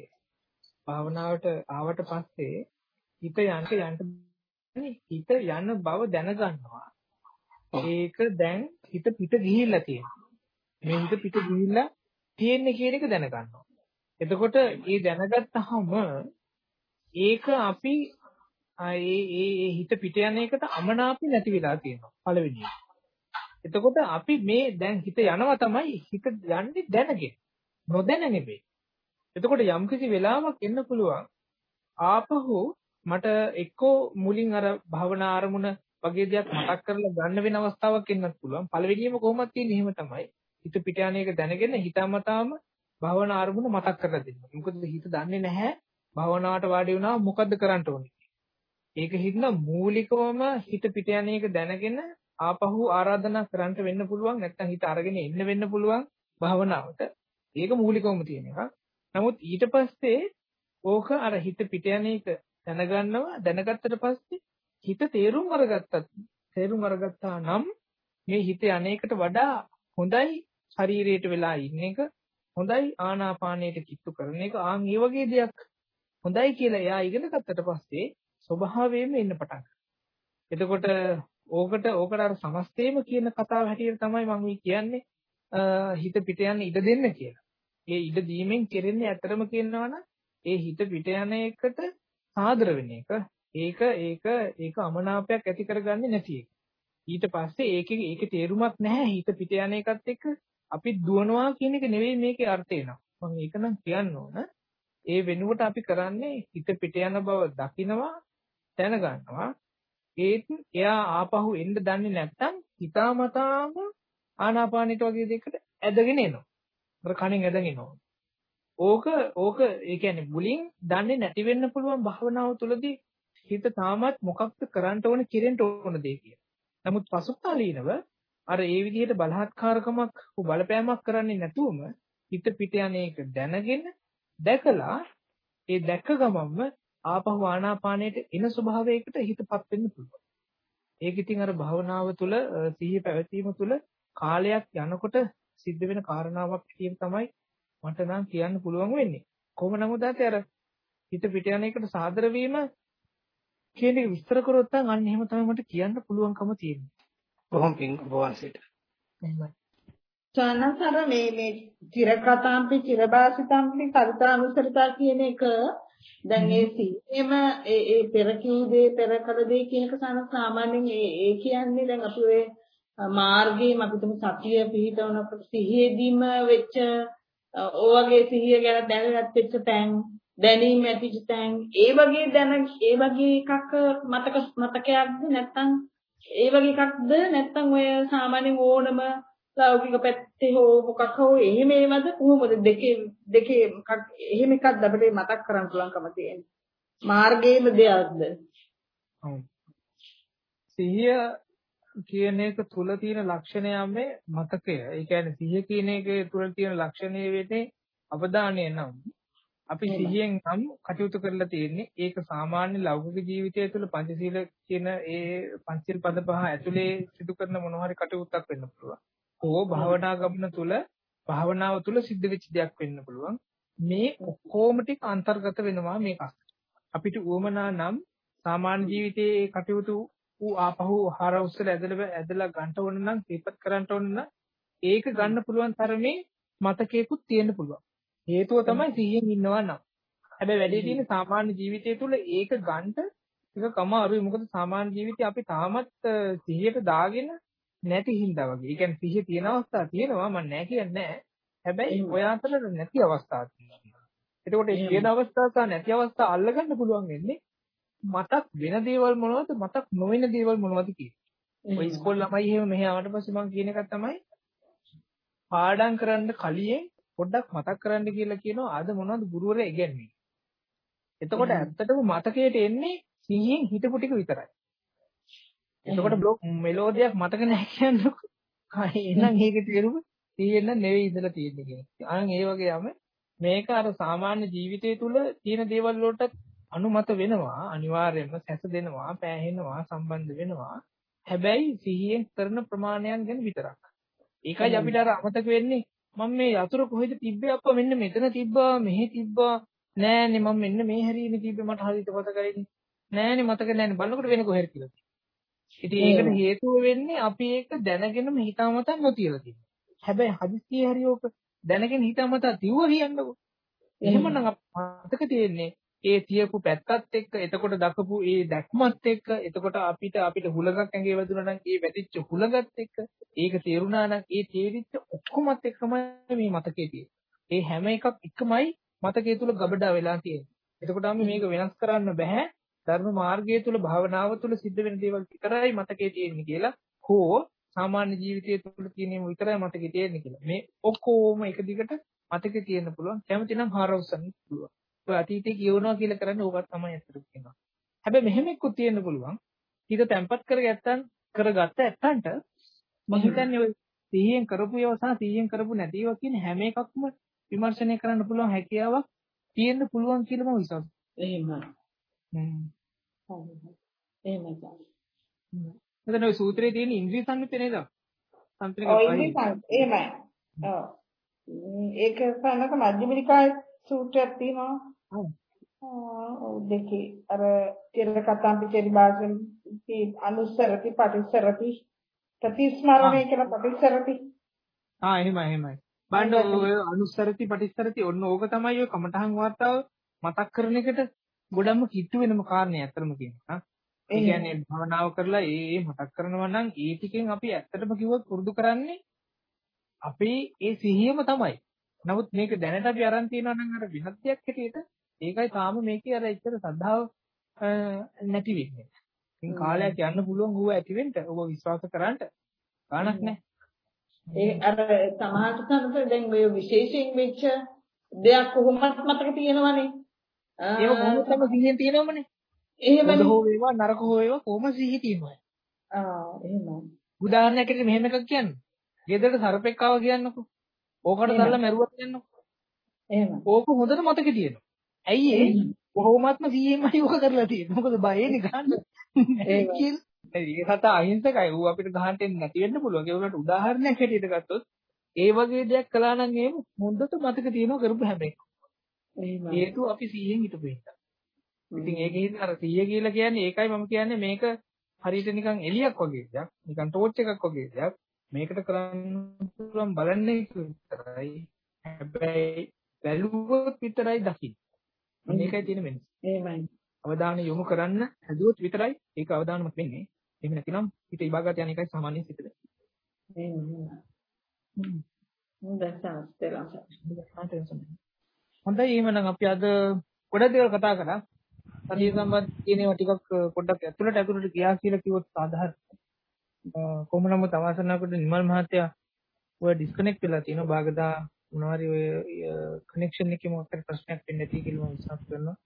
භාවනාවට ආවට පස්සේ හිත යන්න යන්න හිත යන බව දැනගන්නවා. ඒක දැන් හිත පිට ගිහිල්ලා තියෙනවා. මේ හිත පිට ගිහිල්ලා තියෙන්නේ කියන එක දැනගන්නවා. එතකොට ඒ දැනගත්තාම ඒක අපි ඒ ඒ හිත පිට යන එකට අමනාපි නැති වෙලා තියෙනවා පළවෙනි එක. එතකොට අපි මේ දැන් හිත යනවා තමයි හිත යන්නේ දැනගෙන. නොදැන නෙවෙයි. එතකොට යම්කිසි වෙලාවක් එන්න පුළුවන් ආපහු මට එක්කෝ මුලින් අර භවනා ආරමුණ වගේ දෙයක් මතක් කරලා ගන්න වෙන අවස්ථාවක් එන්නත් පුළුවන්. පළවෙනියම කොහොමද තියෙන්නේ එහෙම තමයි. හිත පිට යන එක දැනගෙන හිතමතාම භවනා ආරමුණ මතක් කරලා දෙන්න. මොකද හිත දන්නේ නැහැ භවනාවට වාඩි වුණා මොකද්ද කරන්න ඕනේ. ඒක හින්දා මූලිකවම හිත පිට යන එක දැනගෙන ආපහු ආරාධනා කරන්න වෙන්න පුළුවන් නැත්නම් හිත අරගෙන එන්න වෙන්න පුළුවන් භවනාවට. ඒක මූලිකවම තියෙන එකක්. නමුත් ඊට පස්සේ ඕක අර හිත පිට යන එක දැනගන්නවා දැනගත්තට පස්සේ හිත තේරුම් අරගත්තත් තේරුම් අරගත්තා නම් මේ හිත අනේකට වඩා හොඳයි ශරීරයට වෙලා ඉන්න එක හොඳයි ආනාපානයට කිට්ටු කරන එක ආන් මේ වගේ දෙයක් හොඳයි කියලා එයා ඉගෙන ගත්තට පස්සේ ස්වභාවයෙන්ම එන්න පටන් එතකොට ඕකට ඕකට අර සමස්තේම කියන කතාව හැටියට තමයි මම කියන්නේ හිත පිට යන්න ඉඩ දෙන්න කියලා. ඒ ඉඩ දීමෙන් කෙරෙන්නේ ඇත්තටම කියනවා නම් ඒ හිත පිට යන එකට සාදර වෙන එක. ඒක ඒක ඒක අමනාපයක් ඇති කරගන්නේ නැති එක. ඊට පස්සේ ඒකේ ඒකේ තේරුමක් නැහැ හිත පිට යන එකත් එක්ක අපි දුවනවා කියන එක නෙවෙයි මේකේ අර්ථය නම. මම ඒක නම් කියන්න ඕන. ඒ වෙනුවට අපි කරන්නේ හිත පිට යන බව දකිනවා දැනගන්නවා ඒත් එයා ආපහු එන්න දන්නේ නැත්නම් හිතාමතාම ආනාපානිට වගේ දෙයකට ඇදගෙන එනවා. අර කණෙන් ඇදගෙන එනවා. ඕක ඕක ඒ කියන්නේ මුලින් දන්නේ නැති වෙන්න පුළුවන් භාවනාව තුළදී හිත තාමත් මොකක්ද කරන්න ඕන කිරෙන්න ඕන දේ කියලා. නමුත් පසුකාලීනව අර ඒ විදිහට බලහත්කාරකමක් බලපෑමක් කරන්නේ නැතුවම හිත පිට යන එක දැනගෙන දැකලා ඒ දැක්ක ගමන්ම ආපහු ආනාපානයට එන ස්වභාවයකට හිතපත් වෙන්න පුළුවන්. ඒක ඉතින් අර භවනාව තුළ සිහිය පැවැත්වීම තුළ කාලයක් යනකොට සිද්ධ වෙන කාරණාවක් කියන තමයි මට නම් කියන්න පුළුවන් වෙන්නේ. කොහොම නමුත් අර හිත පිට යන එකට සාදර වීම කියන එක විස්තර කරොත් නම් අන්න එහෙම තමයි මට කියන්න පුළුවන්කම තියෙන්නේ. කොහොම පින් ඔබ වහන්සේට. එහෙමයි. සනසර මේ මේ චිරකතාම්පි චිරබාසිතම්පි කල්තානුසරිතා කියන එක දැන් ඒ සීෙම ඒ ඒ පෙර කී දේ පෙර කළ දේ කියන එක සාමාන්‍යයෙන් ඒ ඒ කියන්නේ දැන් අපි ඔය මාර්ගයේම අපි තුමු සතිය පිහිටවනකොට සිහියේදීම වෙච්ච ඔය වගේ සිහිය ගැන දැනගත් වෙච්ච තැන් දැනීම ඇතිච තැන් ඒ වගේ දැන ඒ වගේ එකක් මතක මතකයක්ද නැත්නම් ඒ වගේ එකක්ද නැත්නම් ඔය සාමාන්‍යයෙන් ඕනම ලෞකික පැත්තේ හෝ මොකක් හෝ එහෙම ඒවද කොහොමද? දෙකේ දෙකේ එහෙම එකක්ද අපිට මතක් කරගන්න පුළුවන්කම තියෙන්නේ? මාර්ගයේම දෙයක්ද? සිහිය කියන එක තුල තියෙන ලක්ෂණය යන්නේ මතකය. ඒ කියන්නේ සිහිය කියන එකේ තුල තියෙන ලක්ෂණය වෙන්නේ අවධානය නම් අපි සිහියෙන් නම් කටයුතු කරලා තියෙන්නේ ඒක සාමාන්‍ය ලෞකික ජීවිතය තුළ පංචශීල කියන ඒ පංචශීල පද පහ ඇතුලේ සිදු කරන මොනවා හරි කටයුත්තක් වෙන්න පුළුවන්. ඕ භාවනා ගමන තුළ භාවනාව තුළ සිද්ධ වෙච්ච දෙයක් වෙන්න පුළුවන්. මේ ඔක්කොම ටික අන්තර්ගත වෙනවා මේක. අපිට උවමනා නම් සාමාන්‍ය ජීවිතයේ කටයුතු ඌ ආපහු ආහාර උස්සල ඇදලා ඇදලා ගන්න ඕන නම් තීපත් කරන්න ඕන නම් ඒක ගන්න පුළුවන් තරමේ මතකයකුත් තියෙන්න පුළුවන්. හේතුව තමයි සිහියෙන් ඉන්නවා නම්. හැබැයි වැඩි තියෙන සාමාන්‍ය ජීවිතය තුළ ඒක ගන්න ටිකක් අමාරුයි. මොකද සාමාන්‍ය ජීවිතේ අපි තාමත් සිහියට දාගෙන නැති හින්දා වගේ. ඒ කියන්නේ සිහිය තියෙන අවස්ථා තියෙනවා මම නැහැ කියන්නේ නැහැ. හැබැයි ඔය අතර නැති අවස්ථා තියෙනවා. එතකොට මේ තියෙන අවස්ථා සහ නැති අවස්ථා අල්ලගන්න පුළුවන් වෙන්නේ මතක් වෙන දේවල් මොනවද මතක් නොවෙන දේවල් මොනවද කියන්නේ. ඔය ඉස්කෝල ළමයි එහෙම මෙහි ආවට පස්සේ මම කියන එක තමයි පාඩම් කරන්න කලින් පොඩ්ඩක් මතක් කරන්න කියලා කියනවා අද මොනවද ගුරුවරයා ඉගැන්වන්නේ. එතකොට ඇත්තටම මතකයට එන්නේ සිහියෙන් හිතපු ටික විතරයි. එතකොට බ්ලොග් මෙලෝඩියක් මතක නැහැ කියන්නකො. එහෙනම් ඒකේ තේරුම තියෙන්න නෙවෙයි ඉඳලා තියෙන්නේ කියන්නේ. අනන් ඒ වගේම මේක අර සාමාන්‍ය ජීවිතය තුළ තියෙන දේවල් වලට අනුමත වෙනවා අනිවාර්යයෙන්ම සැස දෙනවා පෑහෙනවා සම්බන්ධ වෙනවා. හැබැයි සිහියෙන් කරන ප්‍රමාණයන් ගැන විතරක්. ඒකයි අපිට අර අමතක වෙන්නේ මම මේ යතුරු කොහෙද තිබ්බේ අප්පා මෙන්න මෙතන තිබ්බා මෙහෙ තිබ්බා නෑනේ මම මෙන්න මේ හැරීමේ තිබ්බේ මට හරියට මතකයිනේ නෑනේ මතක නෑනේ බලනකොට වෙන කොහෙද කියලා. ඉතින් ඒකට හේතුව වෙන්නේ අපි ඒක දැනගෙනම හිතාමතා නොතියලා තියෙනවා. හැබැයි හදිස්සියේ හරි ඕක දැනගෙන හිතමතා තියුව කියන්නකෝ. එහෙමනම් මතක තියෙන්නේ ඒ තියපු පැත්තත් එක්ක එතකොට දකපු ඒ දැක්මත් එක්ක එතකොට අපිට අපිට හුලඟක් ඇඟේ වැදුනා නම් ඒ වැටිච්ච හුලඟත් එක්ක ඒක තේරුණා නම් ඒ තේරිච්ච ඔක්කොමත් එක්කමයි මේ මතකේ තියෙන්නේ. ඒ හැම එකක් එකමයි මතකයේ තුල ගබඩා වෙලා තියෙන්නේ. එතකොට අපි මේක වෙනස් කරන්න බෑ. ධර්ම මාර්ගය තුල භාවනාව තුල සිද්ධ වෙන දේවල් විතරයි මතකයේ තියෙන්නේ කියලා. හෝ සාමාන්‍ය ජීවිතය තුළ තියෙන විතරයි මතකයේ තියෙන්නේ කියලා. මේ ඔක්කොම එක දිගට මතකේ තියෙන්න පුළුවන්. කැමති නම් හාරවසන්න පුළුවන්. ඔය අතීතේ කියවනවා කියලා කරන්නේ ඕකත් තමයි අතට කියනවා. හැබැයි මෙහෙම එක්කත් තියෙන්න පුළුවන්. හිත තැම්පත් කරගත්තන් කරගත්ත ඇත්තන්ට මම හිතන්නේ ඔය සිහියෙන් කරපු ඒවා සහ සිහියෙන් කරපු නැති ඒවා කියන හැම එකක්ම විමර්ශනය කරන්න පුළුවන් හැකියාවක් තියෙන්න පුළුවන් කියලා මම විශ්වාස කරනවා. එහෙමයි. හ්ම්. එහෙමයි. එතන ඔය සූත්‍රයේ තියෙන ඉන්ද්‍රිය සංයුත්තේ නේද? සංත්‍රික ඔය ඉන්ද්‍රිය සංයුත් එහෙමයි. ඔව්. ඒක සනක මධ්‍යම නිකායේ සූත්‍රයක් තියෙනවා. දෙකේ අර කෙරල කතාම්පි චරිබාසන් අනුස්සරති පටිස්සරති ප්‍රතිස්මරණය කියලා පටිස්සරති. ආ එහෙමයි එහෙමයි. බණ්ඩ ඔය අනුස්සරති පටිස්සරති ඔන්න ඕක තමයි ඔය කමඨහන් වාර්තාව මතක් කරන එකට ගොඩක්ම කිට්ටු වෙනම කාරණේ ඇත්තම කියනවා. ඒ කියන්නේ භවනාව කරලා ඒ ඒ මතක් කරනවා නම් ඒ ටිකෙන් අපි ඇත්තටම කිව්වොත් පුරුදු කරන්නේ අපේ ඒ සිහියම තමයි. නමුත් මේක දැනට අපි අරන් තියනවා නම් අර විහත්යක් හැටියට ඒකයි තාම මේකේ අර එච්චර සද්ධාව නැති වෙන්නේ. ඉතින් කාලයක් යන්න පුළුවන් ඌව ඇති වෙන්න ඔබ විශ්වාස කරාන්ට ගාණක් නැහැ. ඒ අර තමයි දැන් ඔය විශේෂයෙන් වෙච්ච දෙයක් කොහොමත් මතක තියෙනවනේ. ඒක කොහොමද තමයි සිහියෙන් තියෙනවමනේ. එහෙමනේ. හෝ වේවා නරක හෝ වේවා කොහොම සිහි තියෙනවා. ආ එහෙමයි. උදාහරණයකට මෙහෙම එකක් කියන්න. ගෙදරට සර්පෙක් ආවා කියන්නකෝ. ඕකට තරලා මැරුවා කියන්නකෝ. එහෙම. ඕක හොඳට මතක තියෙනවා. ඇයි ඒ? කොහොමත්ම සීයෙන්මයි ඕක කරලා තියෙන්නේ. මොකද බයේනේ ගන්න. ඒක ඒ සතා අහිංසකයි. ඌ අපිට ගහන්න එන්නේ නැති වෙන්න පුළුවන්. ඒ වුණාට උදාහරණයක් හැටියට ගත්තොත් ඒ වගේ දෙයක් කළා නම් එහෙම හොඳට මතක තියෙනවා කරපු හැම එකක්. හේතුව අපි සීයෙන් හිටපු නිසා. ඉතින් ඒකෙහිදී අර 100 කියලා කියන්නේ ඒකයි මම කියන්නේ මේක හරියට නිකන් එලියක් වගේ දෙයක්. නිකන් ටෝච් එකක් වගේ දෙයක්. මේකට කරන්න පුළුවන් බලන්නේ විතරයි. හැබැයි බැලුවොත් විතරයි දකින්න. මේකයි තියෙන වෙනස. එහෙමයි. අවධානය යොමු කරන්න හැදුවොත් විතරයි ඒක අවධානමක් වෙන්නේ. එහෙම නැතිනම් හිත විභාගات යන එකයි සාමාන්‍ය සිතද. එහෙමයි. හ්ම්. හොඳයි එහෙනම් අපි අද ගොඩක් දේවල් කතා කරා. සතිය සම්බන්ධ කියන ඒවා ටිකක් පොඩ්ඩක් ඇතුළට ඇතුළට ගියා කියලා කිව්වොත් සාධාරණ. කොහොම නමුත් අවසනාවකට නිමල් මහත්තයා ඔය ඩිස්කනෙක්ට් වෙලා තියෙනවා. බාගදා මොනවාරි ඔය කනෙක්ෂන් එකේ මොකක් හරි ප්‍රශ්නයක් වෙන්නේ නැති කියලා මම විශ්වාස කරනවා.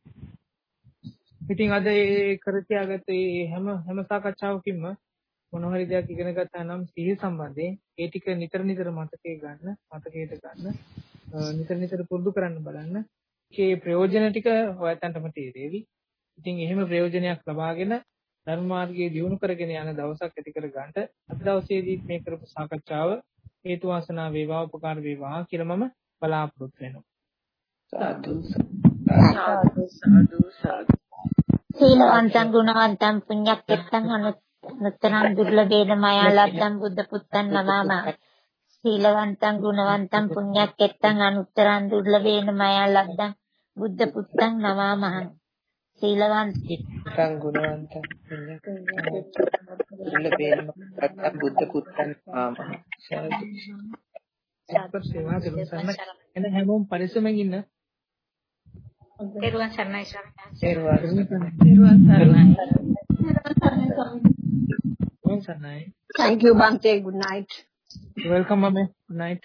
ඉතින් අද ඒ කර තියාගත්ත මේ හැම හැම සාකච්ඡාවකින්ම මොන හරි දෙයක් ඉගෙන ගත්තා නම් සිහිය සම්බන්ධයෙන් ඒ ටික නිතර නිතර මතකයේ ගන්න, මතකයට ගන්න, නිතර නිතර පුරුදු කරන්න බලන්න. ඒකේ ප්‍රයෝජන ටික ඔයයන්ටම තේරෙවි. ඉතින් එහෙම ප්‍රයෝජනයක් ලබාගෙන ධර්ම මාර්ගයේ දියුණු කරගෙන යන දවසක් ඇති කර ගන්නට අද දවසේදී මේ කරපු සාකච්ඡාව හේතු වාසනා වේවා උපකාර වේවා කියලා මම බලාපොරොත්තු වෙනවා. සාදු. සාදු සාදු සාදු. සීලවන්තං ගුණවන්තං පුඤ්ඤක්කෙත්තං අනුත්තරං දුර්ලභේන මයා ලද්දං බුද්ධ පුත්තං නමාමහ සීලවන්තං ගුණවන්තං පුඤ්ඤක්කෙත්තං අනුත්තරං දුර්ලභේන මයා ලද්දං බුද්ධ පුත්තං නමාමහ සීලවන්තං ගුණවන්තං පුඤ්ඤක්කෙත්තං බුද්ධ පුත්තං නමාමහ සාදු. සේවා කරන එන හැමෝම පරිස්සමෙන් ඉන්න. පෙරුවන් සරණයි ස්වාමීන්. පෙරුවන් පෙරුවන් සරණයි. පෙරුවන් සරණයි. Thank you, Bante. Good night. welcome mame. Good night